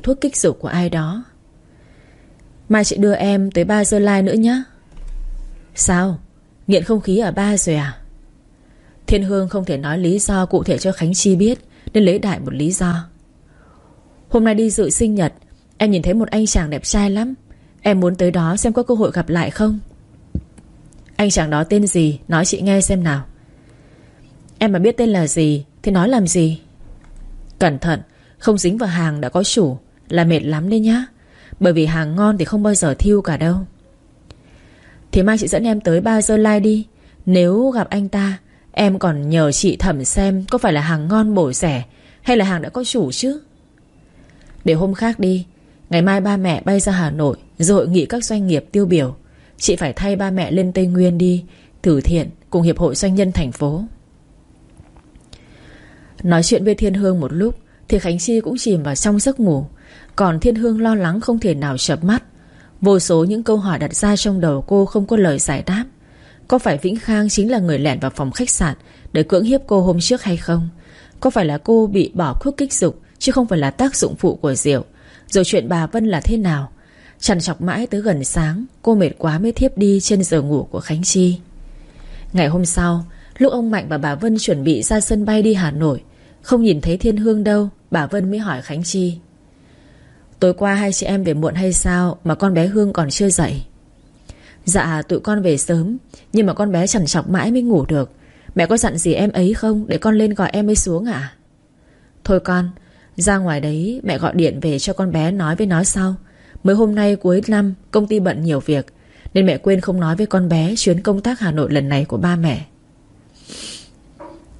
thuốc kích dục của ai đó. Mai chị đưa em tới ba Dơ Lai nữa nhé Sao? Nghiện không khí ở ba rồi à? Thiên Hương không thể nói lý do cụ thể cho Khánh Chi biết, Nên lấy đại một lý do. Hôm nay đi dự sinh nhật, Em nhìn thấy một anh chàng đẹp trai lắm. Em muốn tới đó xem có cơ hội gặp lại không? Anh chàng đó tên gì? Nói chị nghe xem nào. Em mà biết tên là gì, Thì nói làm gì? Cẩn thận, Không dính vào hàng đã có chủ. Là mệt lắm đấy nhá. Bởi vì hàng ngon thì không bao giờ thiêu cả đâu. Thì mai chị dẫn em tới ba giờ lai đi. Nếu gặp anh ta, Em còn nhờ chị thẩm xem Có phải là hàng ngon bổ rẻ Hay là hàng đã có chủ chứ. Để hôm khác đi, Ngày mai ba mẹ bay ra Hà Nội Rồi hội nghị các doanh nghiệp tiêu biểu. Chị phải thay ba mẹ lên Tây Nguyên đi, Thử thiện cùng Hiệp hội Doanh nhân thành phố. Nói chuyện với Thiên Hương một lúc, Thì Khánh Chi cũng chìm vào trong giấc ngủ. Còn Thiên Hương lo lắng không thể nào chập mắt. Vô số những câu hỏi đặt ra trong đầu cô không có lời giải đáp. Có phải Vĩnh Khang chính là người lẻn vào phòng khách sạn Để cưỡng hiếp cô hôm trước hay không? Có phải là cô bị bỏ thuốc kích dục, Chứ không phải là tác dụng phụ của rượu? Rồi chuyện bà Vân là thế nào? Chằn chọc mãi tới gần sáng, Cô mệt quá mới thiếp đi trên giờ ngủ của Khánh Chi. Ngày hôm sau, Lúc ông Mạnh và bà Vân chuẩn bị ra sân bay đi Hà Nội, Không nhìn thấy Thiên Hương đâu, Bà Vân mới hỏi Khánh Chi. Tối qua hai chị em về muộn hay sao Mà con bé Hương còn chưa dậy? Dạ tụi con về sớm Nhưng mà con bé chẳng chọc mãi mới ngủ được. Mẹ có dặn gì em ấy không Để con lên gọi em ấy xuống à Thôi con Ra ngoài đấy mẹ gọi điện về cho con bé nói với nó sau. Mới hôm nay cuối năm Công ty bận nhiều việc Nên mẹ quên không nói với con bé Chuyến công tác Hà Nội lần này của ba mẹ.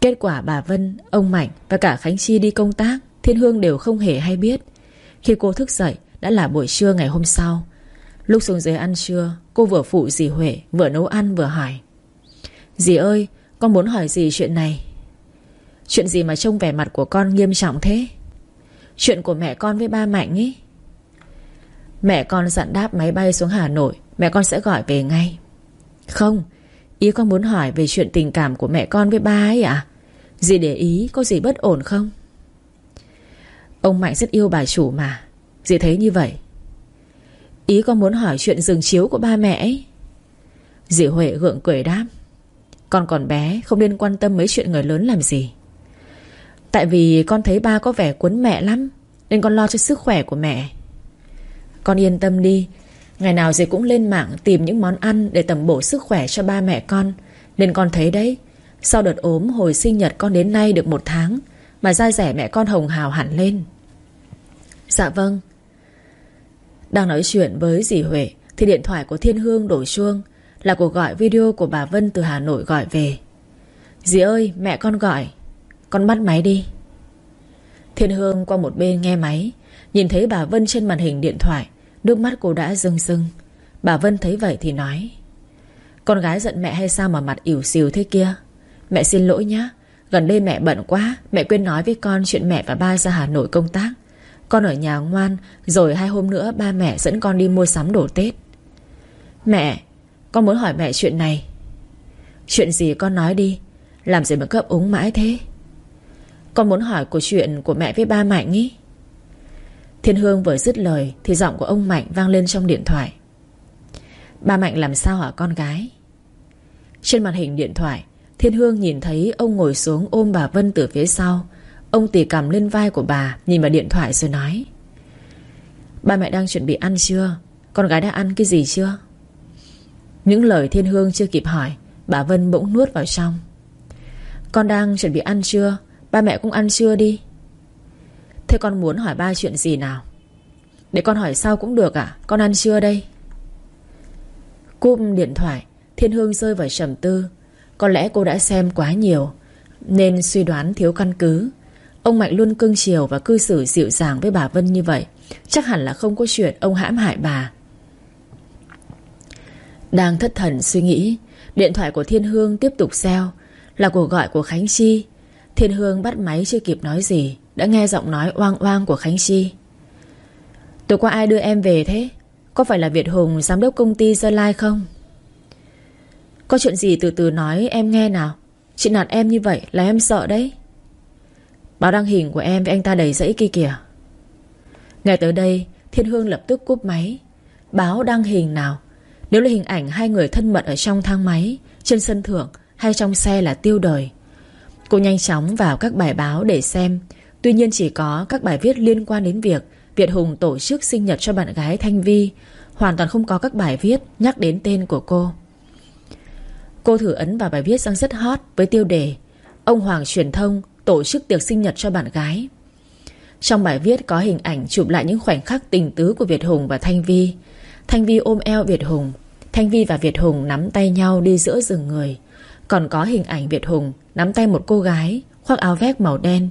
Kết quả bà Vân, ông Mạnh và cả Khánh Chi đi công tác Thiên Hương đều không hề hay biết. Khi cô thức dậy, đã là buổi trưa ngày hôm sau. Lúc xuống dưới ăn trưa, Cô vừa phụ dì Huệ, Vừa nấu ăn vừa hỏi. Dì ơi, con muốn hỏi dì chuyện này. Chuyện gì mà trông vẻ mặt của con nghiêm trọng thế? Chuyện của mẹ con với ba Mạnh ý Mẹ con dặn đáp máy bay xuống Hà Nội, Mẹ con sẽ gọi về ngay. Không, Ý con muốn hỏi về chuyện tình cảm của mẹ con với ba ấy à Dì để ý có gì bất ổn không? Ông Mạnh rất yêu bà chủ mà. Dì thấy như vậy. Ý con muốn hỏi chuyện giường chiếu của ba mẹ ấy. Dì Huệ gượng cười đáp. Con còn bé, Không nên quan tâm mấy chuyện người lớn làm gì. Tại vì con thấy ba có vẻ cuốn mẹ lắm, Nên con lo cho sức khỏe của mẹ. Con yên tâm đi. Ngày nào dì cũng lên mạng tìm những món ăn Để tầm bổ sức khỏe cho ba mẹ con. Nên con thấy đấy, Sau đợt ốm hồi sinh nhật con đến nay được một tháng, Mà da rẻ mẹ con hồng hào hẳn lên. Dạ vâng. Đang nói chuyện với dì Huệ, Thì điện thoại của Thiên Hương đổ chuông, Là cuộc gọi video của bà Vân từ Hà Nội gọi về. Dì ơi, mẹ con gọi. Con bắt máy đi. Thiên Hương qua một bên nghe máy, Nhìn thấy bà Vân trên màn hình điện thoại, Nước mắt cô đã rưng rưng. Bà Vân thấy vậy thì nói, Con gái giận mẹ hay sao mà mặt ỉu xìu thế kia? Mẹ xin lỗi nhá, Gần đây mẹ bận quá, Mẹ quên nói với con chuyện mẹ và ba ra Hà Nội công tác. Con ở nhà ngoan, Rồi hai hôm nữa ba mẹ dẫn con đi mua sắm đồ Tết. Mẹ, Con muốn hỏi mẹ chuyện này. Chuyện gì con nói đi, Làm gì mà cấp úng mãi thế? Con muốn hỏi của chuyện của mẹ với ba Mạnh ý. Thiên Hương vừa dứt lời Thì giọng của ông Mạnh vang lên trong điện thoại. Ba Mạnh làm sao hả con gái? Trên màn hình điện thoại, Thiên Hương nhìn thấy ông ngồi xuống ôm bà Vân từ phía sau Ông tỉ cầm lên vai của bà, Nhìn vào điện thoại rồi nói. Ba mẹ đang chuẩn bị ăn chưa? Con gái đã ăn cái gì chưa? Những lời Thiên Hương chưa kịp hỏi, Bà Vân bỗng nuốt vào trong. Con đang chuẩn bị ăn chưa? Ba mẹ cũng ăn chưa đi? Thế con muốn hỏi ba chuyện gì nào? Để con hỏi sau cũng được à Con ăn chưa đây? Cúp điện thoại, Thiên Hương rơi vào trầm tư. Có lẽ cô đã xem quá nhiều, Nên suy đoán thiếu căn cứ. Ông Mạnh luôn cưng chiều và cư xử dịu dàng với bà Vân như vậy. Chắc hẳn là không có chuyện ông hãm hại bà. Đang thất thần suy nghĩ, Điện thoại của Thiên Hương tiếp tục reo, Là cuộc gọi của Khánh Chi. Thiên Hương bắt máy chưa kịp nói gì, Đã nghe giọng nói oang oang của Khánh Chi. Tối qua ai đưa em về thế? Có phải là Việt Hùng, Giám đốc công ty Gia Lai không? Có chuyện gì từ từ nói, em nghe nào. Chị nạt em như vậy là em sợ đấy. Báo đăng hình của em với anh ta đầy dẫy kia kìa. Nghe tới đây, Thiên Hương lập tức cúp máy. Báo đăng hình nào? Nếu là hình ảnh hai người thân mật ở trong thang máy, Trên sân thượng hay trong xe là tiêu đời. Cô nhanh chóng vào các bài báo để xem. Tuy nhiên chỉ có các bài viết liên quan đến việc Việt Hùng tổ chức sinh nhật cho bạn gái Thanh Vi. Hoàn toàn không có các bài viết nhắc đến tên của cô. Cô thử ấn vào bài viết đang rất hot với tiêu đề, Ông Hoàng truyền thông tổ chức tiệc sinh nhật cho bạn gái. Trong bài viết có hình ảnh chụp lại những khoảnh khắc tình tứ của Việt Hùng và Thanh Vi. Thanh Vi ôm eo Việt Hùng. Thanh Vi và Việt Hùng nắm tay nhau đi giữa rừng người. Còn có hình ảnh Việt Hùng nắm tay một cô gái, khoác áo vest màu đen.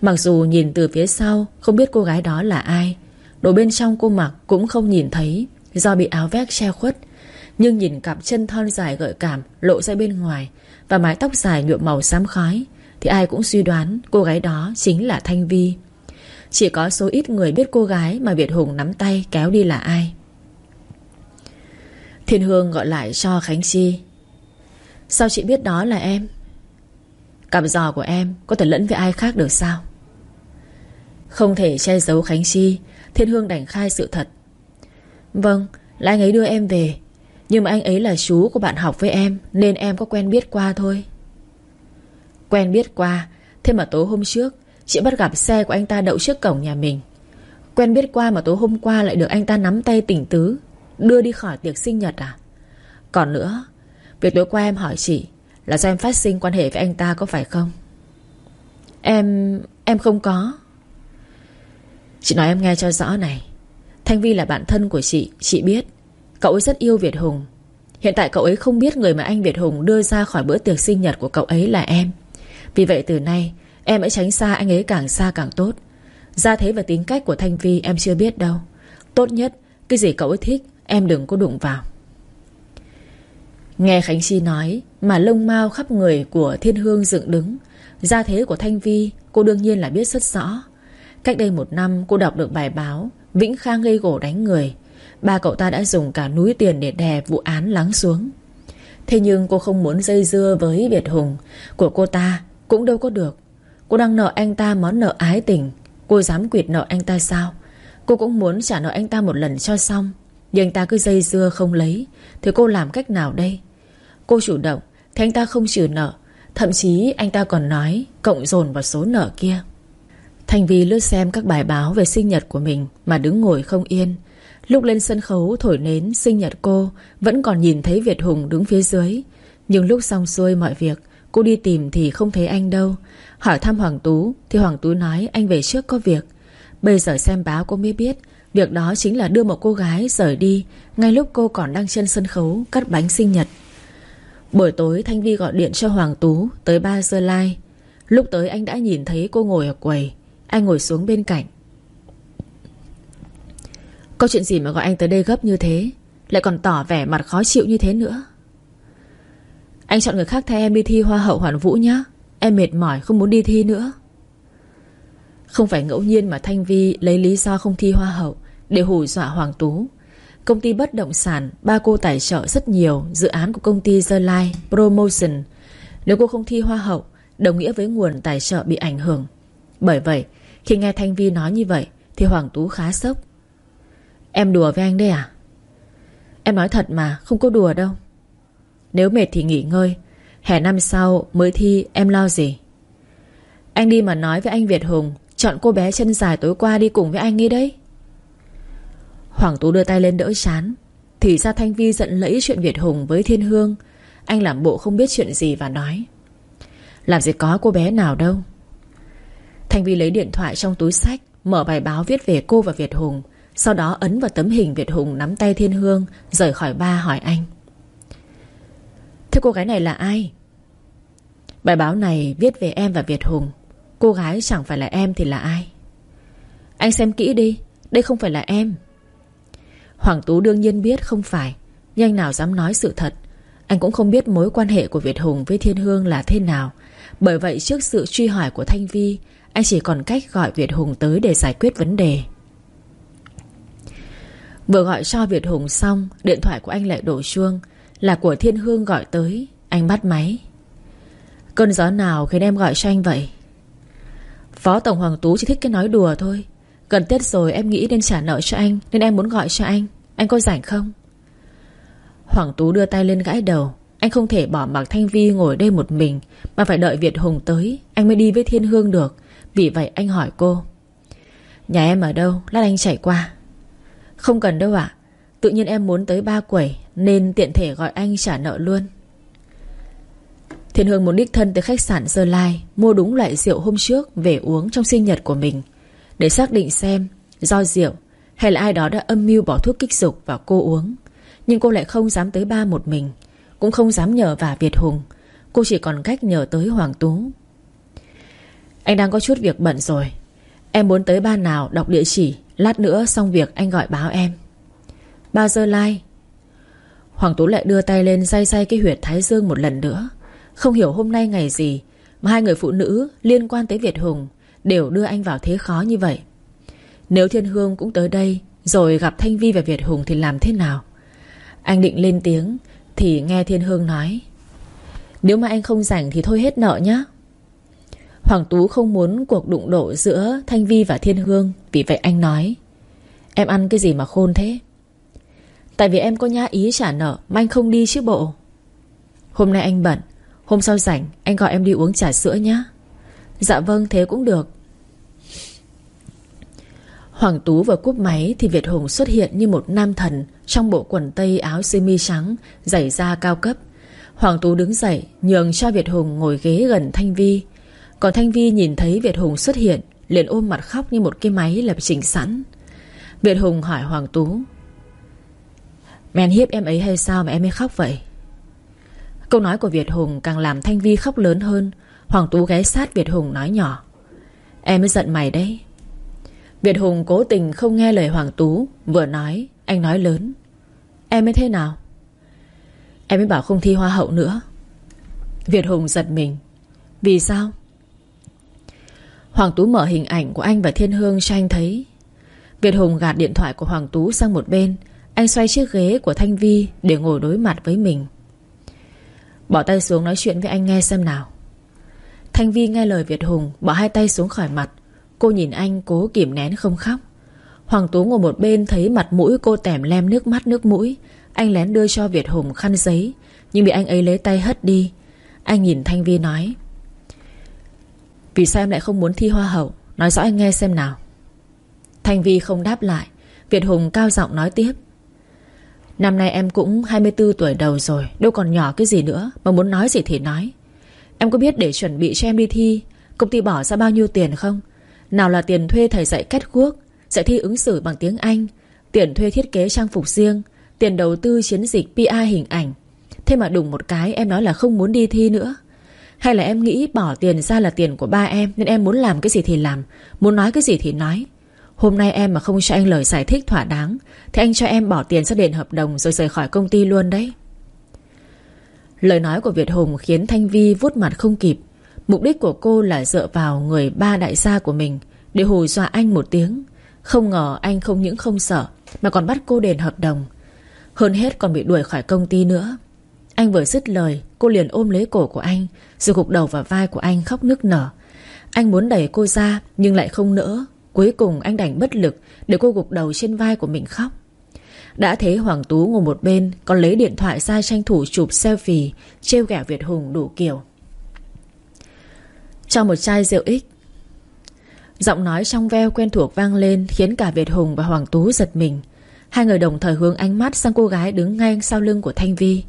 Mặc dù nhìn từ phía sau, Không biết cô gái đó là ai. Đồ bên trong cô mặc cũng không nhìn thấy, Do bị áo vest che khuất. Nhưng nhìn cặp chân thon dài gợi cảm Lộ ra bên ngoài Và mái tóc dài nhuộm màu xám khói thì ai cũng suy đoán cô gái đó chính là Thanh Vi. Chỉ có số ít người biết cô gái Mà Việt Hùng nắm tay kéo đi là ai. Thiên Hương gọi lại cho Khánh Chi. Sao chị biết đó là em? Cặp giò của em Có thể lẫn với ai khác được sao? Không thể che giấu Khánh Chi, Thiên Hương đành khai sự thật. Vâng là anh ấy đưa em về, Nhưng mà anh ấy là chú của bạn học với em, Nên em có quen biết qua thôi. Quen biết qua. Thế mà tối hôm trước, Chị bắt gặp xe của anh ta đậu trước cổng nhà mình. Quen biết qua mà tối hôm qua Lại được anh ta nắm tay tỉnh tứ, Đưa đi khỏi tiệc sinh nhật à? Còn nữa, Việc tối qua em hỏi chị Là do em phát sinh quan hệ với anh ta có phải không? Em... em không có. Chị nói em nghe cho rõ này. Thanh Vi là bạn thân của chị Chị biết. Cậu ấy rất yêu Việt Hùng. Hiện tại cậu ấy không biết người mà anh Việt Hùng đưa ra khỏi bữa tiệc sinh nhật của cậu ấy là em. Vì vậy từ nay, Em hãy tránh xa anh ấy càng xa càng tốt. Gia thế và tính cách của Thanh Vi em chưa biết đâu. Tốt nhất, Cái gì cậu ấy thích, Em đừng có đụng vào. Nghe Khánh Chi nói Mà lông mau khắp người của Thiên Hương dựng đứng, Gia thế của Thanh Vi Cô đương nhiên là biết rất rõ. Cách đây một năm cô đọc được bài báo Vĩnh Khang gây gỗ đánh người. Ba cậu ta đã dùng cả núi tiền để đè vụ án lắng xuống. Thế nhưng cô không muốn dây dưa với Việt Hùng Của cô ta cũng đâu có được. Cô đang nợ anh ta món nợ ái tình. Cô dám quyệt nợ anh ta sao? Cô cũng muốn trả nợ anh ta một lần cho xong. Nhưng anh ta cứ dây dưa không lấy. Thì cô làm cách nào đây? Cô chủ động, Thì anh ta không trừ nợ. Thậm chí anh ta còn nói, Cộng dồn vào số nợ kia. Thành Vi lướt xem các bài báo về sinh nhật của mình Mà đứng ngồi không yên. Lúc lên sân khấu thổi nến sinh nhật cô, Vẫn còn nhìn thấy Việt Hùng đứng phía dưới. Nhưng lúc xong xuôi mọi việc Cô đi tìm thì không thấy anh đâu. Hỏi thăm Hoàng Tú, Thì Hoàng Tú nói anh về trước có việc. Bây giờ xem báo cô mới biết, Việc đó chính là đưa một cô gái rời đi, Ngay lúc cô còn đang trên sân khấu, Cắt bánh sinh nhật. Buổi tối Thanh Vi gọi điện cho Hoàng Tú Tới 3 giờ lai. Lúc tới anh đã nhìn thấy cô ngồi ở quầy, Anh ngồi xuống bên cạnh. Có chuyện gì mà gọi anh tới đây gấp như thế? Lại còn tỏ vẻ mặt khó chịu như thế nữa. Anh chọn người khác thay em đi thi Hoa hậu Hoàn Vũ nhé Em mệt mỏi, không muốn đi thi nữa. Không phải ngẫu nhiên mà Thanh Vi Lấy lý do không thi Hoa hậu Để hù dọa Hoàng Tú. Công ty bất động sản, Ba cô tài trợ rất nhiều, Dự án của công ty The Life Promotion. Nếu cô không thi hoa hậu, Đồng nghĩa với nguồn tài trợ bị ảnh hưởng. Bởi vậy, khi nghe Thanh Vi nói như vậy, Thì Hoàng Tú khá sốc. Em đùa với anh đấy à? Em nói thật mà, không có đùa đâu. Nếu mệt thì nghỉ ngơi. Hè năm sau mới thi, em lo gì? Anh đi mà nói với anh Việt Hùng, Chọn cô bé chân dài tối qua đi cùng với anh ấy đấy. Hoàng Tú đưa tay lên đỡ chán. Thì ra Thanh Vi giận lẫy chuyện Việt Hùng với Thiên Hương. Anh làm bộ không biết chuyện gì và nói, Làm gì có cô bé nào đâu. Thanh Vi lấy điện thoại trong túi sách, Mở bài báo viết về cô và Việt Hùng, Sau đó ấn vào tấm hình Việt Hùng nắm tay Thiên Hương, Rời khỏi ba hỏi anh. Thế cô gái này là ai? Bài báo này viết về em và Việt Hùng. Cô gái chẳng phải là em thì là ai? Anh xem kỹ đi, Đây không phải là em. Hoàng Tú đương nhiên biết không phải, Nhưng anh nào dám nói sự thật. Anh cũng không biết mối quan hệ của Việt Hùng với Thiên Hương là thế nào. Bởi vậy trước sự truy hỏi của Thanh Vi, Anh chỉ còn cách gọi Việt Hùng tới để giải quyết vấn đề. Vừa gọi cho Việt Hùng xong, Điện thoại của anh lại đổ chuông. Là của Thiên Hương gọi tới. Anh bắt máy. Cơn gió nào khiến em gọi cho anh vậy? Phó Tổng Hoàng Tú chỉ thích cái nói đùa thôi. Gần Tết rồi em nghĩ nên trả nợ cho anh, Nên em muốn gọi cho anh. Anh có rảnh không? Hoàng Tú đưa tay lên gãi đầu. Anh không thể bỏ mặc Thanh Vi ngồi đây một mình, Mà phải đợi Việt Hùng tới. Anh mới đi với Thiên Hương được. Vì vậy anh hỏi cô. Nhà em ở đâu? Lát anh chạy qua. Không cần đâu ạ. Tự nhiên em muốn tới ba quẩy. Nên tiện thể gọi anh trả nợ luôn. Thiên Hương muốn đích thân tới khách sạn Sơ Lai, Mua đúng loại rượu hôm trước Về uống trong sinh nhật của mình, Để xác định xem Do rượu hay là ai đó đã âm mưu bỏ thuốc kích dục vào cô uống. Nhưng cô lại không dám tới ba một mình, Cũng không dám nhờ vả Việt Hùng, Cô chỉ còn cách nhờ tới Hoàng Tú. Anh đang có chút việc bận rồi, Em muốn tới ba nào đọc địa chỉ, Lát nữa xong việc anh gọi báo em. Ba giờ lai Hoàng Tú lại đưa tay lên say say cái huyệt thái dương một lần nữa. Không hiểu hôm nay ngày gì Mà hai người phụ nữ liên quan tới Việt Hùng Đều đưa anh vào thế khó như vậy. Nếu Thiên Hương cũng tới đây Rồi gặp Thanh Vi và Việt Hùng thì làm thế nào? Anh định lên tiếng Thì nghe Thiên Hương nói. Nếu mà anh không rảnh thì thôi hết nợ nhé Hoàng Tú không muốn cuộc đụng độ giữa Thanh Vi và Thiên Hương, Vì vậy anh nói, Em ăn cái gì mà khôn thế? Tại vì em có nhã ý trả nợ, Mà anh không đi chứ bộ. Hôm nay anh bận, Hôm sau rảnh, anh gọi em đi uống trà sữa nhé Dạ vâng thế cũng được. Hoàng Tú vừa cúp máy Thì Việt Hùng xuất hiện như một nam thần Trong bộ quần tây áo sơ mi trắng, Giày da cao cấp. Hoàng Tú đứng dậy, nhường cho Việt Hùng ngồi ghế gần Thanh Vi. Còn Thanh Vi nhìn thấy Việt Hùng xuất hiện, liền ôm mặt khóc như một cái máy lập trình sẵn. Việt Hùng hỏi Hoàng Tú men hiếp em ấy hay sao mà em ấy khóc vậy? Câu nói của Việt Hùng càng làm Thanh Vi khóc lớn hơn. Hoàng Tú ghé sát Việt Hùng nói nhỏ. Em mới giận mày đấy. Việt Hùng cố tình không nghe lời Hoàng Tú, Vừa nói, Anh nói lớn. Em mới thế nào? Em mới bảo không thi hoa hậu nữa. Việt Hùng giật mình. Vì sao? Hoàng Tú mở hình ảnh của anh và Thiên Hương cho anh thấy. Việt Hùng gạt điện thoại của Hoàng Tú sang một bên anh xoay chiếc ghế của Thanh Vi Để ngồi đối mặt với mình. Bỏ tay xuống nói chuyện với anh nghe xem nào. Thanh Vi nghe lời Việt Hùng, Bỏ hai tay xuống khỏi mặt. Cô nhìn anh cố kìm nén không khóc. Hoàng Tú ngồi một bên thấy mặt mũi cô tèm lem nước mắt nước mũi. Anh lén đưa cho Việt Hùng khăn giấy, Nhưng bị anh ấy lấy tay hất đi. Anh nhìn Thanh Vi nói, Vì sao em lại không muốn thi hoa hậu? Nói rõ anh nghe xem nào. Thanh Vi không đáp lại. Việt Hùng cao giọng nói tiếp Năm nay em cũng 24 tuổi đầu rồi, Đâu còn nhỏ cái gì nữa, Mà muốn nói gì thì nói. Em có biết để chuẩn bị cho em đi thi, Công ty bỏ ra bao nhiêu tiền không? Nào là tiền thuê thầy dạy kết quốc Dạy thi ứng xử bằng tiếng Anh, Tiền thuê thiết kế trang phục riêng, Tiền đầu tư chiến dịch PA hình ảnh. Thế mà đùng một cái em nói là không muốn đi thi nữa. Hay là em nghĩ bỏ tiền ra là tiền của ba em, Nên em muốn làm cái gì thì làm, Muốn nói cái gì thì nói. Hôm nay em mà không cho anh lời giải thích thỏa đáng, Thì anh cho em bỏ tiền ra đền hợp đồng Rồi rời khỏi công ty luôn đấy. Lời nói của Việt Hùng khiến Thanh Vi vuốt mặt không kịp. Mục đích của cô là dựa vào người ba đại gia của mình Để hù dọa anh một tiếng. Không ngờ anh không những không sợ, Mà còn bắt cô đền hợp đồng. Hơn hết còn bị đuổi khỏi công ty nữa. Anh vừa dứt lời, Cô liền ôm lấy cổ của anh, Rồi gục đầu vào vai của anh khóc nức nở. Anh muốn đẩy cô ra, Nhưng lại không nỡ. Cuối cùng anh đành bất lực Để cô gục đầu trên vai của mình khóc. Đã thế Hoàng Tú ngồi một bên, Còn lấy điện thoại ra tranh thủ chụp selfie, Trêu ghẹo Việt Hùng đủ kiểu. Cho một chai rượu ích Giọng nói trong veo quen thuộc vang lên, Khiến cả Việt Hùng và Hoàng Tú giật mình. Hai người đồng thời hướng ánh mắt sang cô gái đứng ngay sau lưng của Thanh Vi.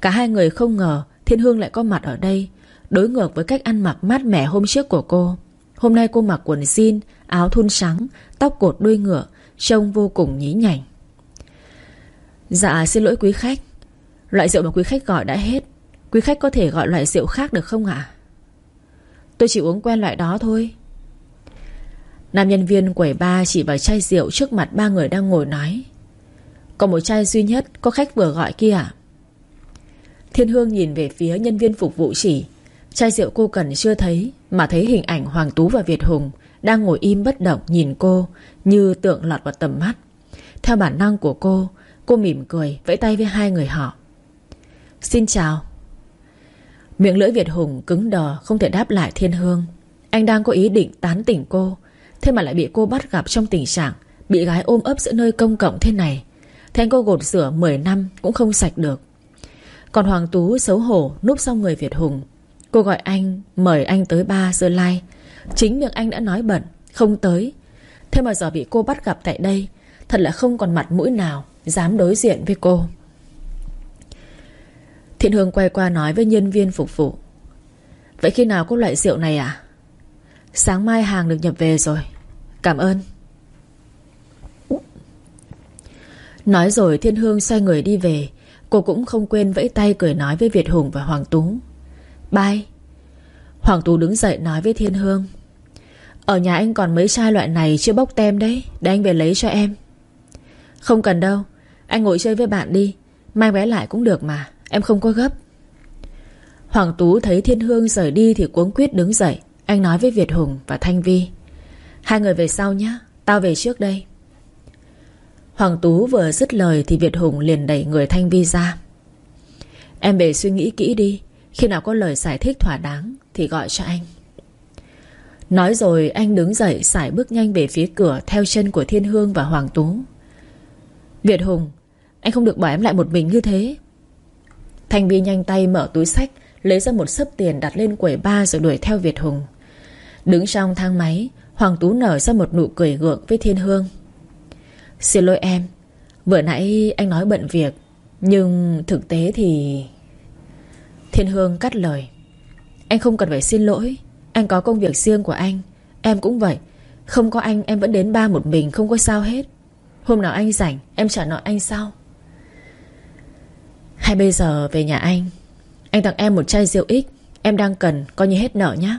Cả hai người không ngờ Thiên Hương lại có mặt ở đây, Đối ngược với cách ăn mặc mát mẻ hôm trước của cô. Hôm nay cô mặc quần jean Áo thun trắng, Tóc cột đuôi ngựa, Trông vô cùng nhí nhảnh. Dạ xin lỗi quý khách. Loại rượu mà quý khách gọi đã hết. Quý khách có thể gọi loại rượu khác được không ạ? Tôi chỉ uống quen loại đó thôi. Nam nhân viên quầy ba chỉ vào chai rượu trước mặt ba người đang ngồi nói. Còn một chai duy nhất, có khách vừa gọi kia ạ. Thiên Hương nhìn về phía nhân viên phục vụ chỉ. Chai rượu cô cần chưa thấy, Mà thấy hình ảnh Hoàng Tú và Việt Hùng. Đang ngồi im bất động nhìn cô Như tượng lọt vào tầm mắt. Theo bản năng của cô Cô mỉm cười vẫy tay với hai người họ. Xin chào. Miệng lưỡi Việt Hùng cứng đờ, Không thể đáp lại Thiên Hương. Anh đang có ý định tán tỉnh cô, Thế mà lại bị cô bắt gặp trong tình trạng Bị gái ôm ấp giữa nơi công cộng thế này. Thế anh cô gột rửa 10 năm Cũng không sạch được. Còn Hoàng Tú xấu hổ núp sau người Việt Hùng. Cô gọi anh, Mời anh tới ba Sơ Lai. Chính miệng anh đã nói bận Không tới. Thế mà giờ bị cô bắt gặp tại đây, Thật là không còn mặt mũi nào Dám đối diện với cô. Thiện Hương quay qua nói với nhân viên phục vụ. Vậy khi nào có loại rượu này à Sáng mai hàng được nhập về rồi. Cảm ơn. Nói rồi Thiên Hương xoay người đi về. Cô cũng không quên vẫy tay cười nói với Việt Hùng và Hoàng Tú. Bye. Hoàng Tú đứng dậy nói với Thiên Hương. Ở nhà anh còn mấy chai loại này chưa bốc tem đấy, Để anh về lấy cho em. Không cần đâu, Anh ngồi chơi với bạn đi Mai bé lại cũng được mà, Em không có gấp. Hoàng Tú thấy Thiên Hương rời đi Thì cuống quyết đứng dậy, Anh nói với Việt Hùng và Thanh Vi, Hai người về sau nhé Tao về trước đây. Hoàng Tú vừa dứt lời Thì Việt Hùng liền đẩy người Thanh Vi ra. Em về suy nghĩ kỹ đi, Khi nào có lời giải thích thỏa đáng Thì gọi cho anh. Nói rồi, anh đứng dậy sải bước nhanh về phía cửa, Theo chân của Thiên Hương và Hoàng Tú. Việt Hùng, Anh không được bỏ em lại một mình như thế. Thanh Vi nhanh tay mở túi sách, Lấy ra một sấp tiền đặt lên quầy ba Rồi đuổi theo Việt Hùng. Đứng trong thang máy, Hoàng Tú nở ra một nụ cười gượng với Thiên Hương. Xin lỗi em, Vừa nãy anh nói bận việc, Nhưng thực tế thì Thiên Hương cắt lời. Anh không cần phải xin lỗi anh có công việc riêng của anh. Em cũng vậy. Không có anh, em vẫn đến ba một mình, Không có sao hết. Hôm nào anh rảnh, em trả nợ anh sau. Hay bây giờ về nhà anh. Anh tặng em một chai rượu ích Em đang cần, coi như hết nợ nhé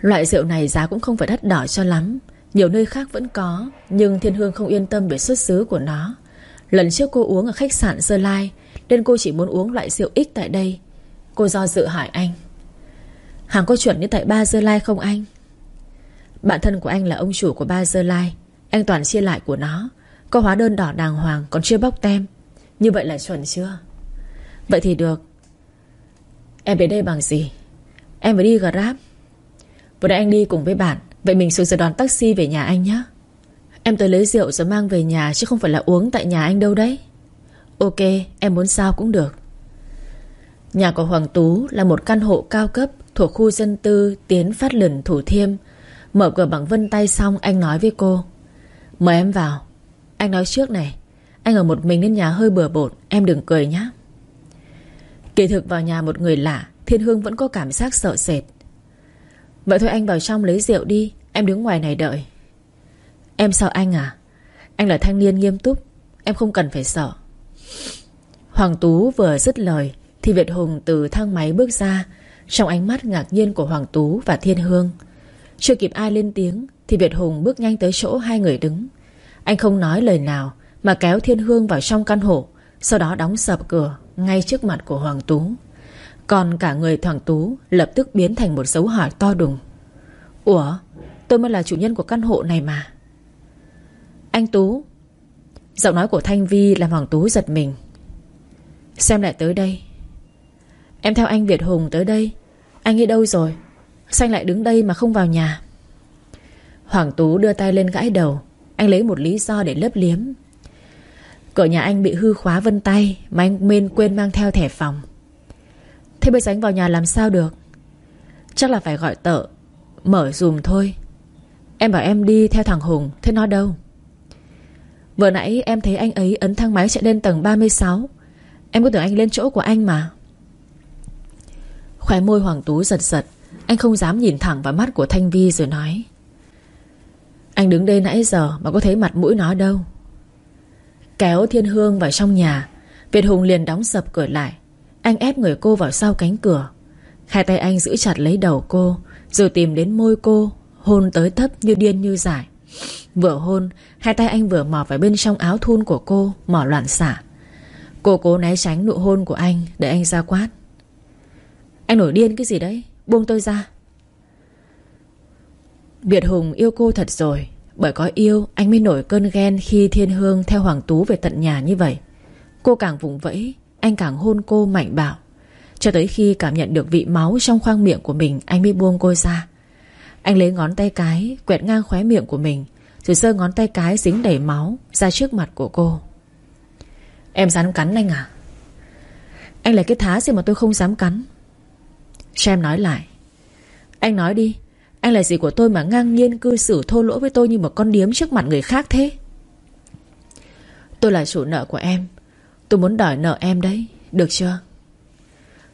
Loại rượu này giá cũng không phải đắt đỏ cho lắm. Nhiều nơi khác vẫn có, Nhưng Thiên Hương không yên tâm về xuất xứ của nó. Lần trước cô uống ở khách sạn Sơ Lai, Nên cô chỉ muốn uống loại rượu ích tại đây. Cô do dự hỏi anh. Hàng có chuẩn như tại ba Dơ Lai không anh? Bạn thân của anh là ông chủ của ba Dơ Lai. Anh toàn chia lại của nó. Có hóa đơn đỏ đàng hoàng, còn chưa bóc tem. Như vậy là chuẩn chưa? Vậy thì được. Em đến đây bằng gì? Em phải đi Grab. Vừa nãy anh đi cùng với bạn. Vậy mình xuống giờ đón taxi về nhà anh nhé. Em tới lấy rượu rồi mang về nhà, Chứ không phải là uống tại nhà anh đâu đấy. Ok, em muốn sao cũng được. Nhà của Hoàng Tú là một căn hộ cao cấp Thuộc khu dân tư Tiến Phát Lửn Thủ Thiêm. Mở cửa bằng vân tay xong, anh nói với cô, Mời em vào. Anh nói trước này, Anh ở một mình nên nhà hơi bừa bộn, Em đừng cười nhé Kỳ thực vào nhà một người lạ, Thiên Hương vẫn có cảm giác sợ sệt. Vậy thôi anh vào trong lấy rượu đi, Em đứng ngoài này đợi. Em sợ anh à? Anh là thanh niên nghiêm túc, Em không cần phải sợ. Hoàng Tú vừa dứt lời, Thì Việt Hùng từ thang máy bước ra trong ánh mắt ngạc nhiên của Hoàng Tú và Thiên Hương, Chưa kịp ai lên tiếng Thì Việt Hùng bước nhanh tới chỗ hai người đứng. Anh không nói lời nào Mà kéo Thiên Hương vào trong căn hộ, Sau đó đóng sập cửa Ngay trước mặt của Hoàng Tú. Còn cả người Hoàng Tú Lập tức biến thành một dấu hỏi to đùng. Ủa, Tôi mới là chủ nhân của căn hộ này mà. Anh Tú, Giọng nói của Thanh Vi làm Hoàng Tú giật mình. Xem lại tới đây. Em theo anh Việt Hùng tới đây anh đi đâu rồi? Sao anh lại đứng đây mà không vào nhà? Hoàng Tú đưa tay lên gãi đầu. Anh lấy một lý do để lấp liếm. Cửa nhà anh bị hư khóa vân tay Mà anh Minh quên mang theo thẻ phòng. Thế bây giờ anh vào nhà làm sao được? Chắc là phải gọi tợ, Mở dùm thôi. Em bảo em đi theo thằng Hùng, Thế nó đâu? Vừa nãy em thấy anh ấy ấn thang máy chạy lên tầng 36 Em cứ tưởng anh lên chỗ của anh mà. Khóe môi Hoàng Tú giật giật. Anh không dám nhìn thẳng vào mắt của Thanh Vi rồi nói. Anh đứng đây nãy giờ Mà có thấy mặt mũi nó đâu. Kéo Thiên Hương vào trong nhà, Việt Hùng liền đóng sập cửa lại. Anh ép người cô vào sau cánh cửa. Hai tay anh giữ chặt lấy đầu cô, Rồi tìm đến môi cô, Hôn tới thấp như điên như giải Vừa hôn, Hai tay anh vừa mò vào bên trong áo thun của cô, Mò loạn xả Cô cố né tránh nụ hôn của anh Để anh ra quát. Anh nổi điên cái gì đấy? Buông tôi ra. Việt Hùng yêu cô thật rồi. Bởi có yêu, anh mới nổi cơn ghen Khi Thiên Hương theo Hoàng Tú về tận nhà như vậy. Cô càng vùng vẫy, anh càng hôn cô mạnh bạo. Cho tới khi cảm nhận được vị máu trong khoang miệng của mình, Anh mới buông cô ra. Anh lấy ngón tay cái, Quẹt ngang khóe miệng của mình, Rồi sơ ngón tay cái dính đầy máu Ra trước mặt của cô. Em dám cắn anh à? Anh là cái thá gì mà tôi không dám cắn? Sam nói lại. Anh nói đi, Anh là gì của tôi mà ngang nhiên cư xử thô lỗ với tôi Như một con điếm trước mặt người khác thế. Tôi là chủ nợ của em. Tôi muốn đòi nợ em đấy. Được chưa?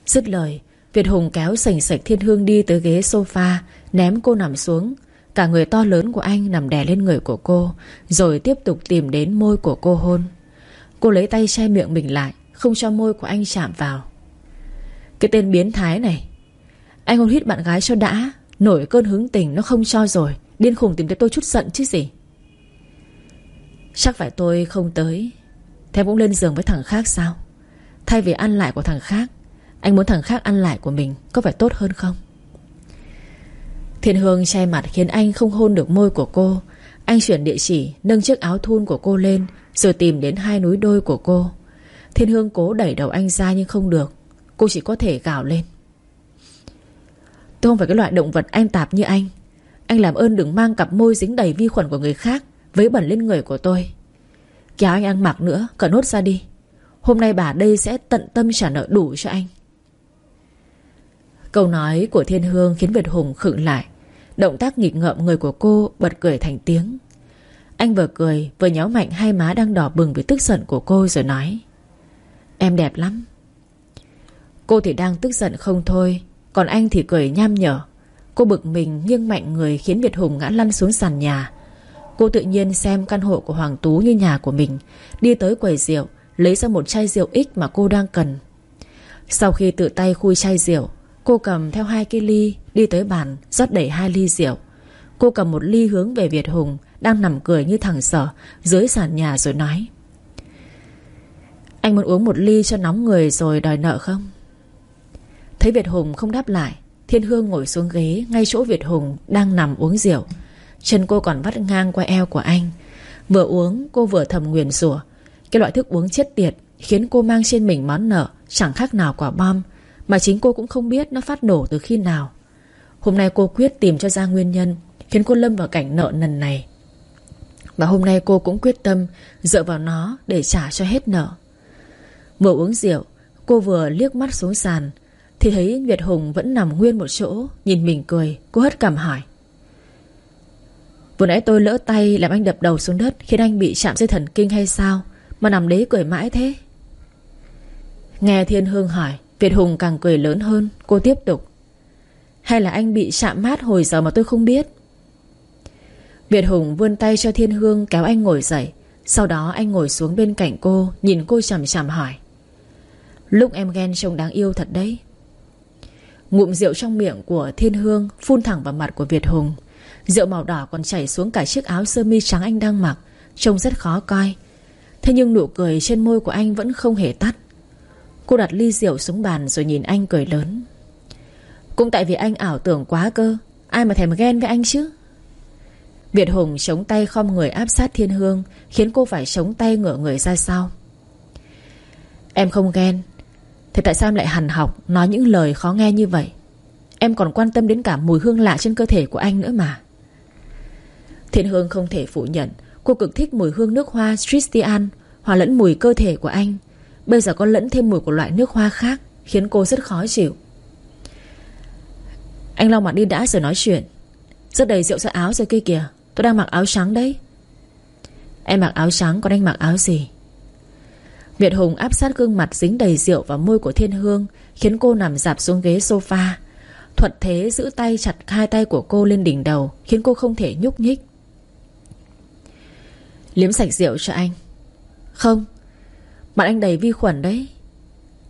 Dứt lời, Việt Hùng kéo sành sạch thiên hương đi tới ghế sofa, Ném cô nằm xuống. Cả người to lớn của anh nằm đè lên người của cô, Rồi tiếp tục tìm đến môi của cô hôn. Cô lấy tay che miệng mình lại, Không cho môi của anh chạm vào. Cái tên biến thái này anh hôn hít bạn gái cho đã. Nổi cơn hứng tình nó không cho rồi. Điên khùng tìm tới tôi chút giận chứ gì. Chắc phải tôi không tới. Thế cũng lên giường với thằng khác sao? Thay vì ăn lại của thằng khác, Anh muốn thằng khác ăn lại của mình, Có phải tốt hơn không? Thiên Hương che mặt khiến anh không hôn được môi của cô. Anh chuyển địa chỉ, Nâng chiếc áo thun của cô lên, Rồi tìm đến hai núi đôi của cô. Thiên Hương cố đẩy đầu anh ra nhưng không được. Cô chỉ có thể gào lên. Tôi không phải cái loại động vật anh tạp như anh. Anh làm ơn đừng mang cặp môi dính đầy vi khuẩn của người khác, Vấy bẩn lên người của tôi. Kéo anh ăn mặc nữa Cởi nốt ra đi. Hôm nay bà đây sẽ tận tâm trả nợ đủ cho anh. Câu nói của Thiên Hương khiến Việt Hùng khựng lại. Động tác nghịch ngợm người của cô bật cười thành tiếng. Anh vừa cười, vừa nhéo mạnh hai má đang đỏ bừng vì tức giận của cô rồi nói, Em đẹp lắm. Cô thì đang tức giận không thôi còn anh thì cười nham nhở. Cô bực mình nghiêng mạnh người khiến Việt Hùng ngã lăn xuống sàn nhà. Cô tự nhiên xem căn hộ của Hoàng Tú như nhà của mình, Đi tới quầy rượu, Lấy ra một chai rượu ích mà cô đang cần. Sau khi tự tay khui chai rượu, Cô cầm theo hai cái ly, Đi tới bàn, rót đẩy hai ly rượu. Cô cầm một ly hướng về Việt Hùng, Đang nằm cười như thằng sở Dưới sàn nhà rồi nói. Anh muốn uống một ly cho nóng người rồi đòi nợ không? Thấy Việt Hùng không đáp lại, Thiên Hương ngồi xuống ghế Ngay chỗ Việt Hùng đang nằm uống rượu. Chân cô còn vắt ngang qua eo của anh. Vừa uống, cô vừa thầm nguyền rủa. Cái loại thức uống chết tiệt Khiến cô mang trên mình món nợ Chẳng khác nào quả bom, Mà chính cô cũng không biết nó phát nổ từ khi nào. Hôm nay cô quyết tìm cho ra nguyên nhân Khiến cô lâm vào cảnh nợ nần này. Và hôm nay cô cũng quyết tâm Dựa vào nó để trả cho hết nợ. Vừa uống rượu, Cô vừa liếc mắt xuống sàn thì thấy Việt Hùng vẫn nằm nguyên một chỗ, Nhìn mình cười, Cô hất cảm hỏi. Vừa nãy tôi lỡ tay làm anh đập đầu xuống đất Khiến anh bị chạm dây thần kinh hay sao? Mà nằm đấy cười mãi thế. Nghe Thiên Hương hỏi, Việt Hùng càng cười lớn hơn, Cô tiếp tục. Hay là anh bị chạm mát hồi giờ mà tôi không biết? Việt Hùng vươn tay cho Thiên Hương kéo anh ngồi dậy. Sau đó anh ngồi xuống bên cạnh cô, Nhìn cô chằm chằm hỏi. Lúc em ghen trông đáng yêu thật đấy Ngụm rượu trong miệng của Thiên Hương Phun thẳng vào mặt của Việt Hùng. Rượu màu đỏ còn chảy xuống cả chiếc áo sơ mi trắng anh đang mặc, Trông rất khó coi. Thế nhưng nụ cười trên môi của anh vẫn không hề tắt. Cô đặt ly rượu xuống bàn rồi nhìn anh cười lớn. Cũng tại vì anh ảo tưởng quá cơ, Ai mà thèm ghen với anh chứ? Việt Hùng chống tay khom người áp sát thiên hương, Khiến cô phải chống tay ngửa người ra sau. Em không ghen Thế tại sao em lại hằn học, Nói những lời khó nghe như vậy? Em còn quan tâm đến cả mùi hương lạ trên cơ thể của anh nữa mà. Thiên Hương không thể phủ nhận, Cô cực thích mùi hương nước hoa Christian, Hòa lẫn mùi cơ thể của anh. Bây giờ có lẫn thêm mùi của loại nước hoa khác, Khiến cô rất khó chịu. Anh lau mặt đi đã rồi nói chuyện. Rất đầy rượu ra áo rồi kia kìa, Tôi đang mặc áo trắng đấy. Em mặc áo trắng, còn anh mặc áo gì? Việt Hùng áp sát gương mặt dính đầy rượu vào môi của Thiên Hương, Khiến cô nằm dạp xuống ghế sofa. Thuận thế giữ tay chặt hai tay của cô lên đỉnh đầu, Khiến cô không thể nhúc nhích. Liếm sạch rượu cho anh. Không, Mặt anh đầy vi khuẩn đấy.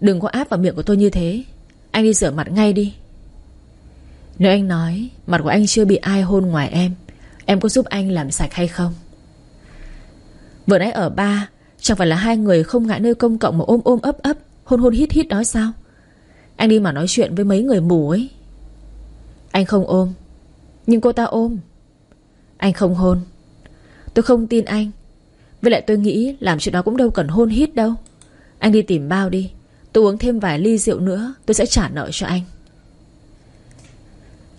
Đừng có áp vào miệng của tôi như thế. Anh đi rửa mặt ngay đi. Nếu anh nói Mặt của anh chưa bị ai hôn ngoài em Em có giúp anh làm sạch hay không? Vừa nãy ở ba Chẳng phải là hai người không ngại nơi công cộng Mà ôm ôm ấp ấp, Hôn hôn hít hít đó sao? Anh đi mà nói chuyện với mấy người mù ấy. Anh không ôm, Nhưng cô ta ôm. Anh không hôn, Tôi không tin anh. Với lại tôi nghĩ làm chuyện đó cũng đâu cần hôn hít đâu. Anh đi tìm bao đi, Tôi uống thêm vài ly rượu nữa, Tôi sẽ trả nợ cho anh.